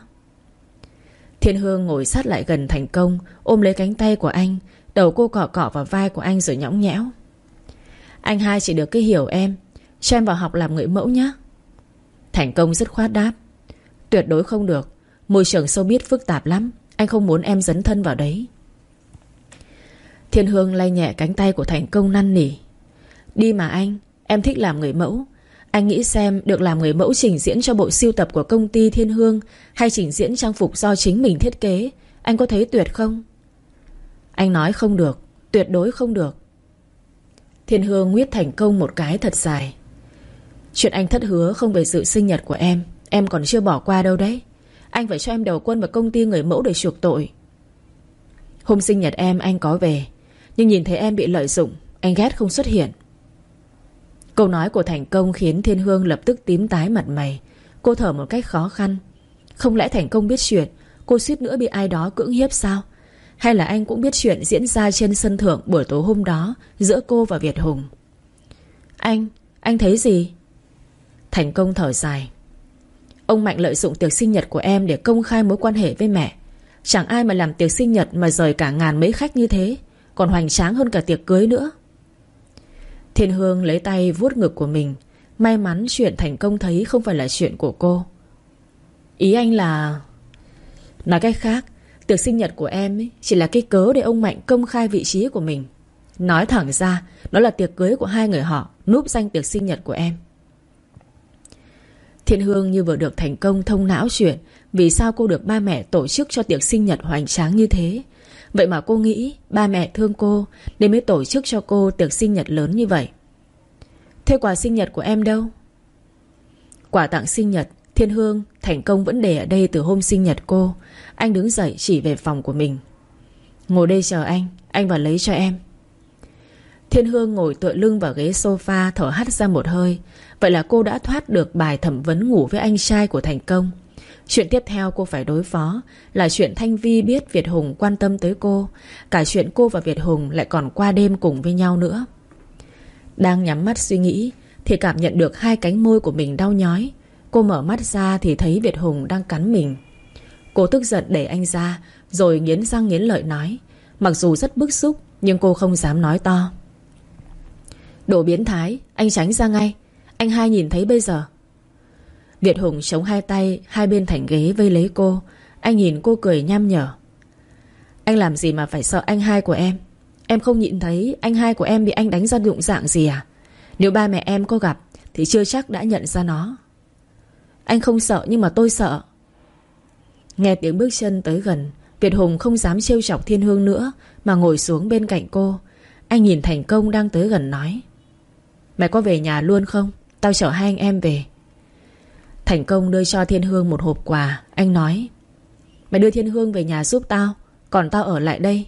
Thiên Hương ngồi sát lại gần thành công, Ôm lấy cánh tay của anh, Đầu cô cọ cọ vào vai của anh rồi nhõng nhẽo. Anh hai chỉ được cái hiểu em, Cho em vào học làm người mẫu nhé Thành công rất khoát đáp, Tuyệt đối không được, Môi trường sâu biết phức tạp lắm, Anh không muốn em dấn thân vào đấy. Thiên Hương lay nhẹ cánh tay của Thành công năn nỉ, Đi mà anh, Em thích làm người mẫu anh nghĩ xem được làm người mẫu trình diễn cho bộ siêu tập của công ty Thiên Hương Hay trình diễn trang phục do chính mình thiết kế, Anh có thấy tuyệt không? Anh nói không được, Tuyệt đối không được. Thiên Hương nguyết thành công một cái thật dài. Chuyện anh thất hứa không về dự sinh nhật của em Em còn chưa bỏ qua đâu đấy. Anh phải cho em đầu quân vào công ty người mẫu để chuộc tội. Hôm sinh nhật em, anh có về, Nhưng nhìn thấy em bị lợi dụng, Anh ghét không xuất hiện. Câu nói của Thành Công khiến Thiên Hương lập tức tím tái mặt mày. Cô thở một cách khó khăn. Không lẽ Thành Công biết chuyện Cô suýt nữa bị ai đó cưỡng hiếp sao? Hay là anh cũng biết chuyện diễn ra trên sân thượng buổi tối hôm đó Giữa cô và Việt Hùng? Anh, anh thấy gì? Thành công thở dài. Ông Mạnh lợi dụng tiệc sinh nhật của em Để công khai mối quan hệ với mẹ. Chẳng ai mà làm tiệc sinh nhật Mà rời cả ngàn mấy khách như thế. Còn hoành tráng hơn cả tiệc cưới nữa. Thiên Hương lấy tay vuốt ngực của mình May mắn chuyện thành công thấy Không phải là chuyện của cô Ý anh là Nói cách khác Tiệc sinh nhật của em ấy chỉ là cái cớ để ông Mạnh công khai vị trí của mình. Nói thẳng ra, đó là tiệc cưới của hai người họ, núp danh tiệc sinh nhật của em. Thiên Hương như vừa được thành công thông não chuyện vì sao cô được ba mẹ tổ chức cho tiệc sinh nhật hoành tráng như thế. Vậy mà cô nghĩ ba mẹ thương cô nên mới tổ chức cho cô tiệc sinh nhật lớn như vậy. Thế quà sinh nhật của em đâu? Quà tặng sinh nhật, Thiên Hương thành công vẫn để ở đây từ hôm sinh nhật cô. Anh đứng dậy chỉ về phòng của mình. Ngồi đây chờ anh Anh vào lấy cho em. Thiên Hương ngồi tựa lưng vào ghế sofa Thở hắt ra một hơi. Vậy là cô đã thoát được bài thẩm vấn ngủ với anh trai của Thành Công. Chuyện tiếp theo cô phải đối phó Là chuyện Thanh Vi biết Việt Hùng quan tâm tới cô. Cả chuyện cô và Việt Hùng lại còn qua đêm cùng với nhau nữa. Đang nhắm mắt suy nghĩ Thì cảm nhận được hai cánh môi của mình đau nhói. Cô mở mắt ra thì thấy Việt Hùng đang cắn mình. Cô tức giận đẩy anh ra, Rồi nghiến răng nghiến lợi nói, Mặc dù rất bức xúc, Nhưng cô không dám nói to. Đồ biến thái, Anh tránh ra ngay. Anh hai nhìn thấy bây giờ Việt Hùng chống hai tay, Hai bên thành ghế vây lấy cô. Anh nhìn cô cười nham nhở. Anh làm gì mà phải sợ anh hai của em? Em không nhịn thấy anh hai của em bị anh đánh ra dụng dạng gì à? Nếu ba mẹ em có gặp Thì chưa chắc đã nhận ra nó. Anh không sợ nhưng mà tôi sợ. Nghe tiếng bước chân tới gần, Việt Hùng không dám trêu chọc Thiên Hương nữa Mà ngồi xuống bên cạnh cô. Anh nhìn Thành Công đang tới gần nói Mày có về nhà luôn không? Tao chở hai anh em về. Thành Công đưa cho Thiên Hương một hộp quà. Anh nói, Mày đưa Thiên Hương về nhà giúp tao, Còn tao ở lại đây.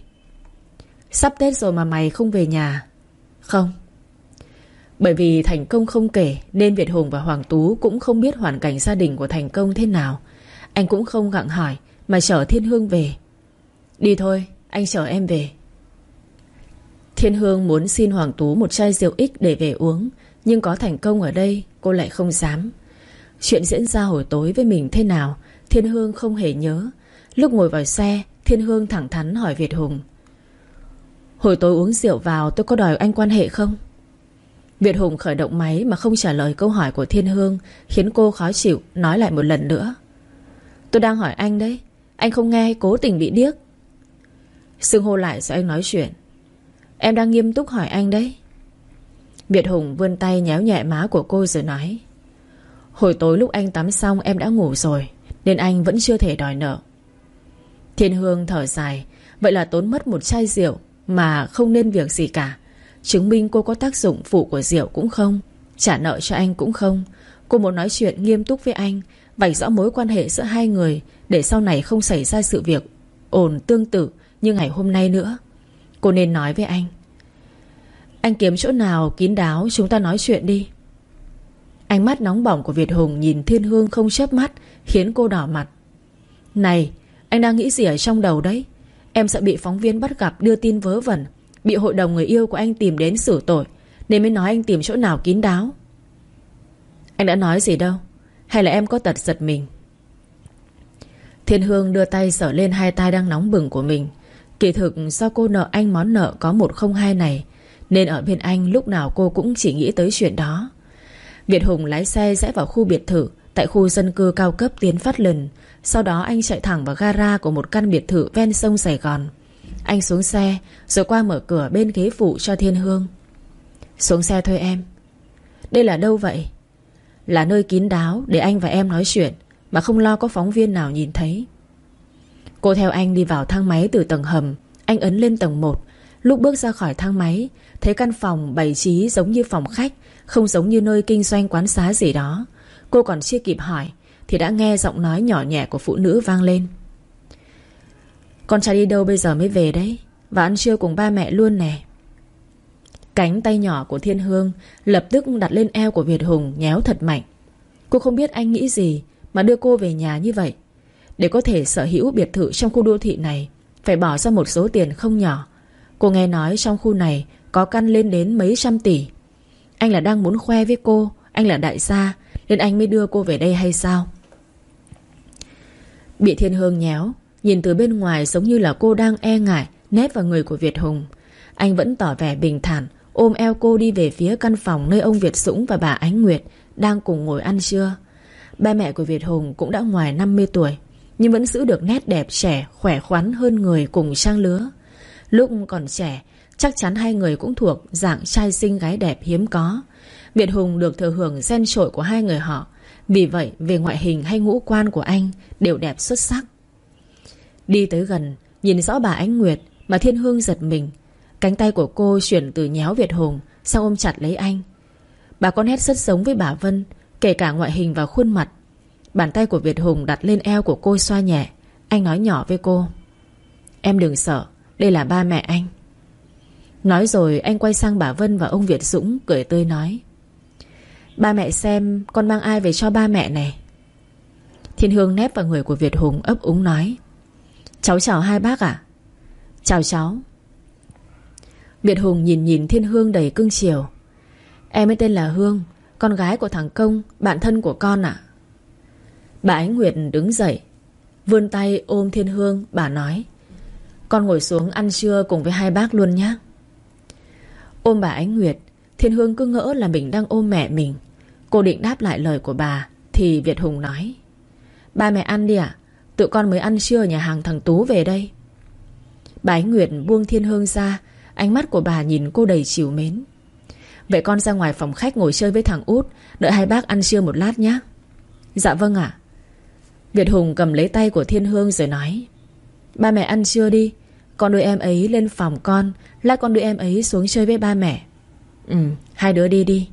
Sắp Tết rồi mà mày không về nhà. Không. Bởi vì Thành Công không kể, Nên Việt Hùng và Hoàng Tú cũng không biết hoàn cảnh gia đình của Thành Công thế nào. Anh cũng không gặng hỏi Mà chở Thiên Hương về? Đi thôi, anh chở em về. Thiên Hương muốn xin Hoàng Tú một chai rượu ích để về uống, Nhưng có Thành Công ở đây, Cô lại không dám. Chuyện diễn ra hồi tối với mình thế nào, Thiên Hương không hề nhớ. Lúc ngồi vào xe, Thiên Hương thẳng thắn hỏi Việt Hùng. Hồi tối uống rượu vào tôi có đòi anh quan hệ không? Việt Hùng khởi động máy mà không trả lời câu hỏi của Thiên Hương, Khiến cô khó chịu Nói lại một lần nữa. Tôi đang hỏi anh đấy, Anh không nghe hay cố tình bị điếc? Xưng hô lại rồi anh nói chuyện. Em đang nghiêm túc hỏi anh đấy. Việt Hùng vươn tay nhéo nhẹ má của cô rồi nói. Hồi tối lúc anh tắm xong em đã ngủ rồi, Nên anh vẫn chưa thể đòi nợ. Thiên Hương thở dài, Vậy là tốn mất một chai rượu Mà không nên việc gì cả. Chứng minh cô có tác dụng phụ của rượu cũng không, Trả nợ cho anh cũng không. Cô muốn nói chuyện nghiêm túc với anh, Vạch rõ mối quan hệ giữa hai người Để sau này không xảy ra sự việc ổn tương tự như ngày hôm nay nữa. Cô nên nói với anh. Anh kiếm chỗ nào kín đáo, Chúng ta nói chuyện đi. Ánh mắt nóng bỏng của Việt Hùng Nhìn Thiên Hương không chớp mắt, Khiến cô đỏ mặt. Này, anh đang nghĩ gì ở trong đầu đấy? Em sợ bị phóng viên bắt gặp đưa tin vớ vẩn, Bị hội đồng người yêu của anh tìm đến xử tội, Nên mới nói anh tìm chỗ nào kín đáo. Anh đã nói gì đâu? Hay là em có tật giật mình? Thiên Hương đưa tay sở lên hai tay đang nóng bừng của mình. Kỳ thực, do cô nợ anh món nợ có một không hai này, Nên ở bên anh lúc nào cô cũng chỉ nghĩ tới chuyện đó. Việt Hùng lái xe rẽ vào khu biệt thự, Tại khu dân cư cao cấp Tiến Phát Lần Sau đó anh chạy thẳng vào gara của một căn biệt thự ven sông Sài Gòn. Anh xuống xe, Rồi qua mở cửa bên ghế phụ cho Thiên Hương. Xuống xe thôi em. Đây là đâu vậy? Là nơi kín đáo để anh và em nói chuyện, Mà không lo có phóng viên nào nhìn thấy. Cô theo anh đi vào thang máy từ tầng hầm. Anh ấn lên tầng 1 Lúc bước ra khỏi thang máy, Thấy căn phòng bày trí giống như phòng khách không giống như nơi kinh doanh quán xá gì đó. Cô còn chưa kịp hỏi, Thì đã nghe giọng nói nhỏ nhẹ của phụ nữ vang lên. Con trai đi đâu bây giờ mới về đấy? Và ăn trưa cùng ba mẹ luôn nè. Cánh tay nhỏ của Thiên Hương Lập tức đặt lên eo của Việt Hùng, Nhéo thật mạnh. Cô không biết anh nghĩ gì Mà đưa cô về nhà như vậy. Để có thể sở hữu biệt thự trong khu đô thị này, Phải bỏ ra một số tiền không nhỏ. Cô nghe nói trong khu này Có căn lên đến mấy trăm tỷ. Anh là đang muốn khoe với cô, Anh là đại gia, Nên anh mới đưa cô về đây hay sao? Bị thiên hương nhéo, Nhìn từ bên ngoài giống như là cô đang e ngại Nét vào người của Việt Hùng. Anh vẫn tỏ vẻ bình thản, Ôm eo cô đi về phía căn phòng Nơi ông Việt Dũng và bà Ánh Nguyệt Đang cùng ngồi ăn trưa. Ba mẹ của Việt Hùng cũng đã ngoài 50 tuổi, nhưng vẫn giữ được nét đẹp, trẻ, Khỏe khoắn hơn người cùng trang lứa. Lúc còn trẻ Chắc chắn hai người cũng thuộc dạng trai xinh gái đẹp hiếm có. Việt Hùng được thừa hưởng gen trội của hai người họ. Vì vậy, về ngoại hình hay ngũ quan của anh Đều đẹp xuất sắc. Đi tới gần, Nhìn rõ bà Ánh Nguyệt Mà Thiên Hương giật mình. Cánh tay của cô chuyển từ nhéo Việt Hùng Sang ôm chặt lấy anh. Bà con hét rất giống với bà Vân, Kể cả ngoại hình và khuôn mặt. Bàn tay của Việt Hùng đặt lên eo của cô xoa nhẹ. Anh nói nhỏ với cô. Em đừng sợ, Đây là ba mẹ anh. Nói rồi anh quay sang bà Vân và ông Việt Dũng Cười tươi nói. Ba mẹ xem con mang ai về cho ba mẹ này? Thiên Hương nép vào người của Việt Hùng ấp úng nói. Cháu chào hai bác ạ. Chào cháu. Việt Hùng nhìn nhìn Thiên Hương đầy cưng chiều. Em ấy tên là Hương, Con gái của thằng Công, Bạn thân của con ạ. Bà Ánh Nguyệt đứng dậy, Vươn tay ôm Thiên Hương, Bà nói. Con ngồi xuống ăn trưa cùng với hai bác luôn nhé. Ôm bà Ánh Nguyệt, Thiên Hương cứ ngỡ là mình đang ôm mẹ mình. Cô định đáp lại lời của bà, Thì Việt Hùng nói, Ba mẹ ăn đi ạ, Tụi con mới ăn trưa ở nhà hàng thằng Tú về đây. Bà Ánh Nguyệt buông Thiên Hương ra, Ánh mắt của bà nhìn cô đầy chiều mến. Vậy con ra ngoài phòng khách ngồi chơi với thằng út, Đợi hai bác ăn trưa một lát nhé Dạ vâng ạ. Việt Hùng cầm lấy tay của Thiên Hương rồi nói, Ba mẹ ăn trưa đi, Con đưa em ấy lên phòng con Lát con đưa em ấy xuống chơi với ba mẹ. Ừ hai đứa đi đi.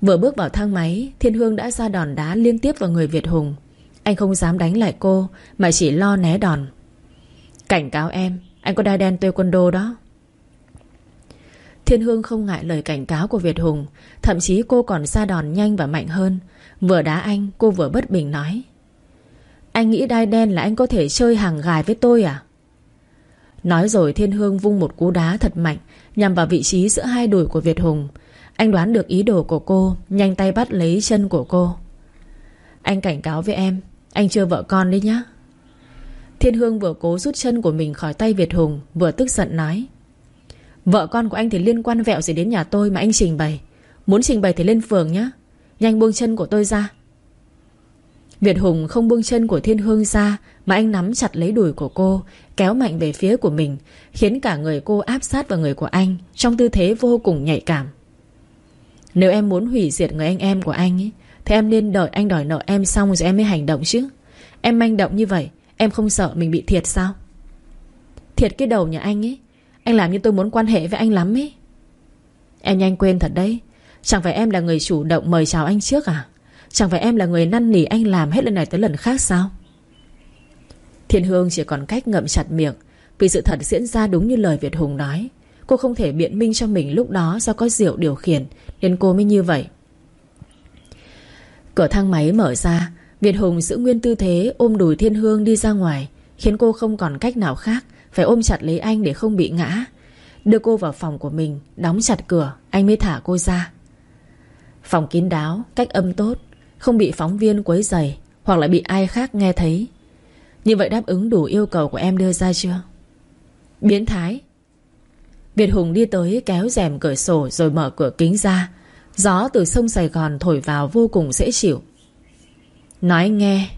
Vừa bước vào thang máy, Thiên Hương đã ra đòn đá liên tiếp vào người Việt Hùng. Anh không dám đánh lại cô, Mà chỉ lo né đòn. Cảnh cáo em, Anh có đai đen tuê quân đô đó. Thiên Hương không ngại lời cảnh cáo của Việt Hùng, Thậm chí cô còn ra đòn nhanh và mạnh hơn. Vừa đá anh, cô vừa bất bình nói. Anh nghĩ đai đen là anh có thể chơi hàng gài với tôi à? Nói rồi Thiên Hương vung một cú đá thật mạnh, Nhằm vào vị trí giữa hai đùi của Việt Hùng. Anh đoán được ý đồ của cô, Nhanh tay bắt lấy chân của cô. Anh cảnh cáo với em, Anh chưa vợ con đấy nhá. Thiên Hương vừa cố rút chân của mình khỏi tay Việt Hùng, Vừa tức giận nói. Vợ con của anh thì liên quan vẹo gì đến nhà tôi Mà anh trình bày. Muốn trình bày thì lên phường nhá. Nhanh buông chân của tôi ra. Việt Hùng không buông chân của Thiên Hương ra Mà anh nắm chặt lấy đùi của cô Kéo mạnh về phía của mình Khiến cả người cô áp sát vào người của anh Trong tư thế vô cùng nhạy cảm. Nếu em muốn hủy diệt người anh em của anh ấy, Thì em nên đợi anh đòi nợ em xong Rồi em mới hành động chứ. Em manh động như vậy Em không sợ mình bị thiệt sao? Thiệt cái đầu nhà anh ấy Anh làm như tôi muốn quan hệ với anh lắm ấy Em nhanh quên thật đấy Chẳng phải em là người chủ động mời chào anh trước à? Chẳng phải em là người năn nỉ anh làm hết lần này tới lần khác sao? Thiên Hương chỉ còn cách ngậm chặt miệng, Vì sự thật diễn ra đúng như lời Việt Hùng nói. Cô không thể biện minh cho mình lúc đó Do có rượu điều khiển, Nên cô mới như vậy. Cửa thang máy mở ra, Việt Hùng giữ nguyên tư thế ôm đùi Thiên Hương đi ra ngoài, Khiến cô không còn cách nào khác, Phải ôm chặt lấy anh để không bị ngã. Đưa cô vào phòng của mình, Đóng chặt cửa, Anh mới thả cô ra. Phòng kín đáo, Cách âm tốt không bị phóng viên quấy rầy Hoặc là bị ai khác nghe thấy. Như vậy đáp ứng đủ yêu cầu của em đưa ra chưa? Biến thái. Việt Hùng đi tới kéo rèm cửa sổ Rồi mở cửa kính ra. Gió từ sông Sài Gòn thổi vào vô cùng dễ chịu. Nói nghe,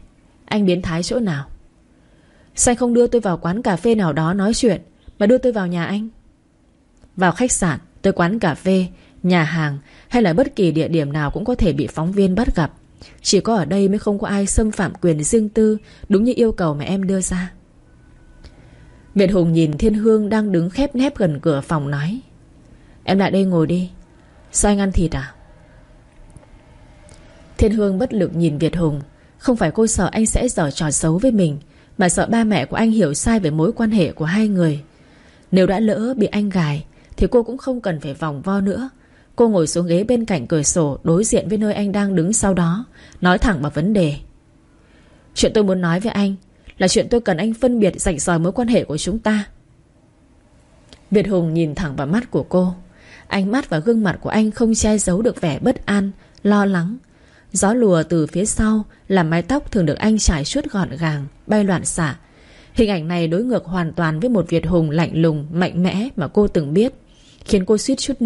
Anh biến thái chỗ nào? Sao không đưa tôi vào quán cà phê nào đó nói chuyện, Mà đưa tôi vào nhà anh? Vào khách sạn, Tới quán cà phê, Nhà hàng Hay là bất kỳ địa điểm nào Cũng có thể bị phóng viên bắt gặp. Chỉ có ở đây mới không có ai xâm phạm quyền riêng tư, Đúng như yêu cầu mà em đưa ra. Việt Hùng nhìn Thiên Hương Đang đứng khép nép gần cửa phòng nói, Em lại đây ngồi đi. Sao anh ăn thịt à? Thiên Hương bất lực nhìn Việt Hùng, Không phải cô sợ anh sẽ giở trò xấu với mình, Mà sợ ba mẹ của anh hiểu sai về mối quan hệ của hai người. Nếu đã lỡ bị anh gài, Thì cô cũng không cần phải vòng vo nữa. Cô ngồi xuống ghế bên cạnh cửa sổ Đối diện với nơi anh đang đứng sau đó Nói thẳng vào vấn đề. Chuyện tôi muốn nói với anh Là chuyện tôi cần anh phân biệt rạch ròi mối quan hệ của chúng ta. Việt Hùng nhìn thẳng vào mắt của cô. Ánh mắt và gương mặt của anh không che giấu được vẻ bất an Lo lắng. Gió lùa từ phía sau Làm mái tóc thường được anh trải suốt gọn gàng Bay loạn xả Hình ảnh này đối ngược hoàn toàn với một Việt Hùng lạnh lùng, mạnh mẽ mà cô từng biết Khiến cô suýt chút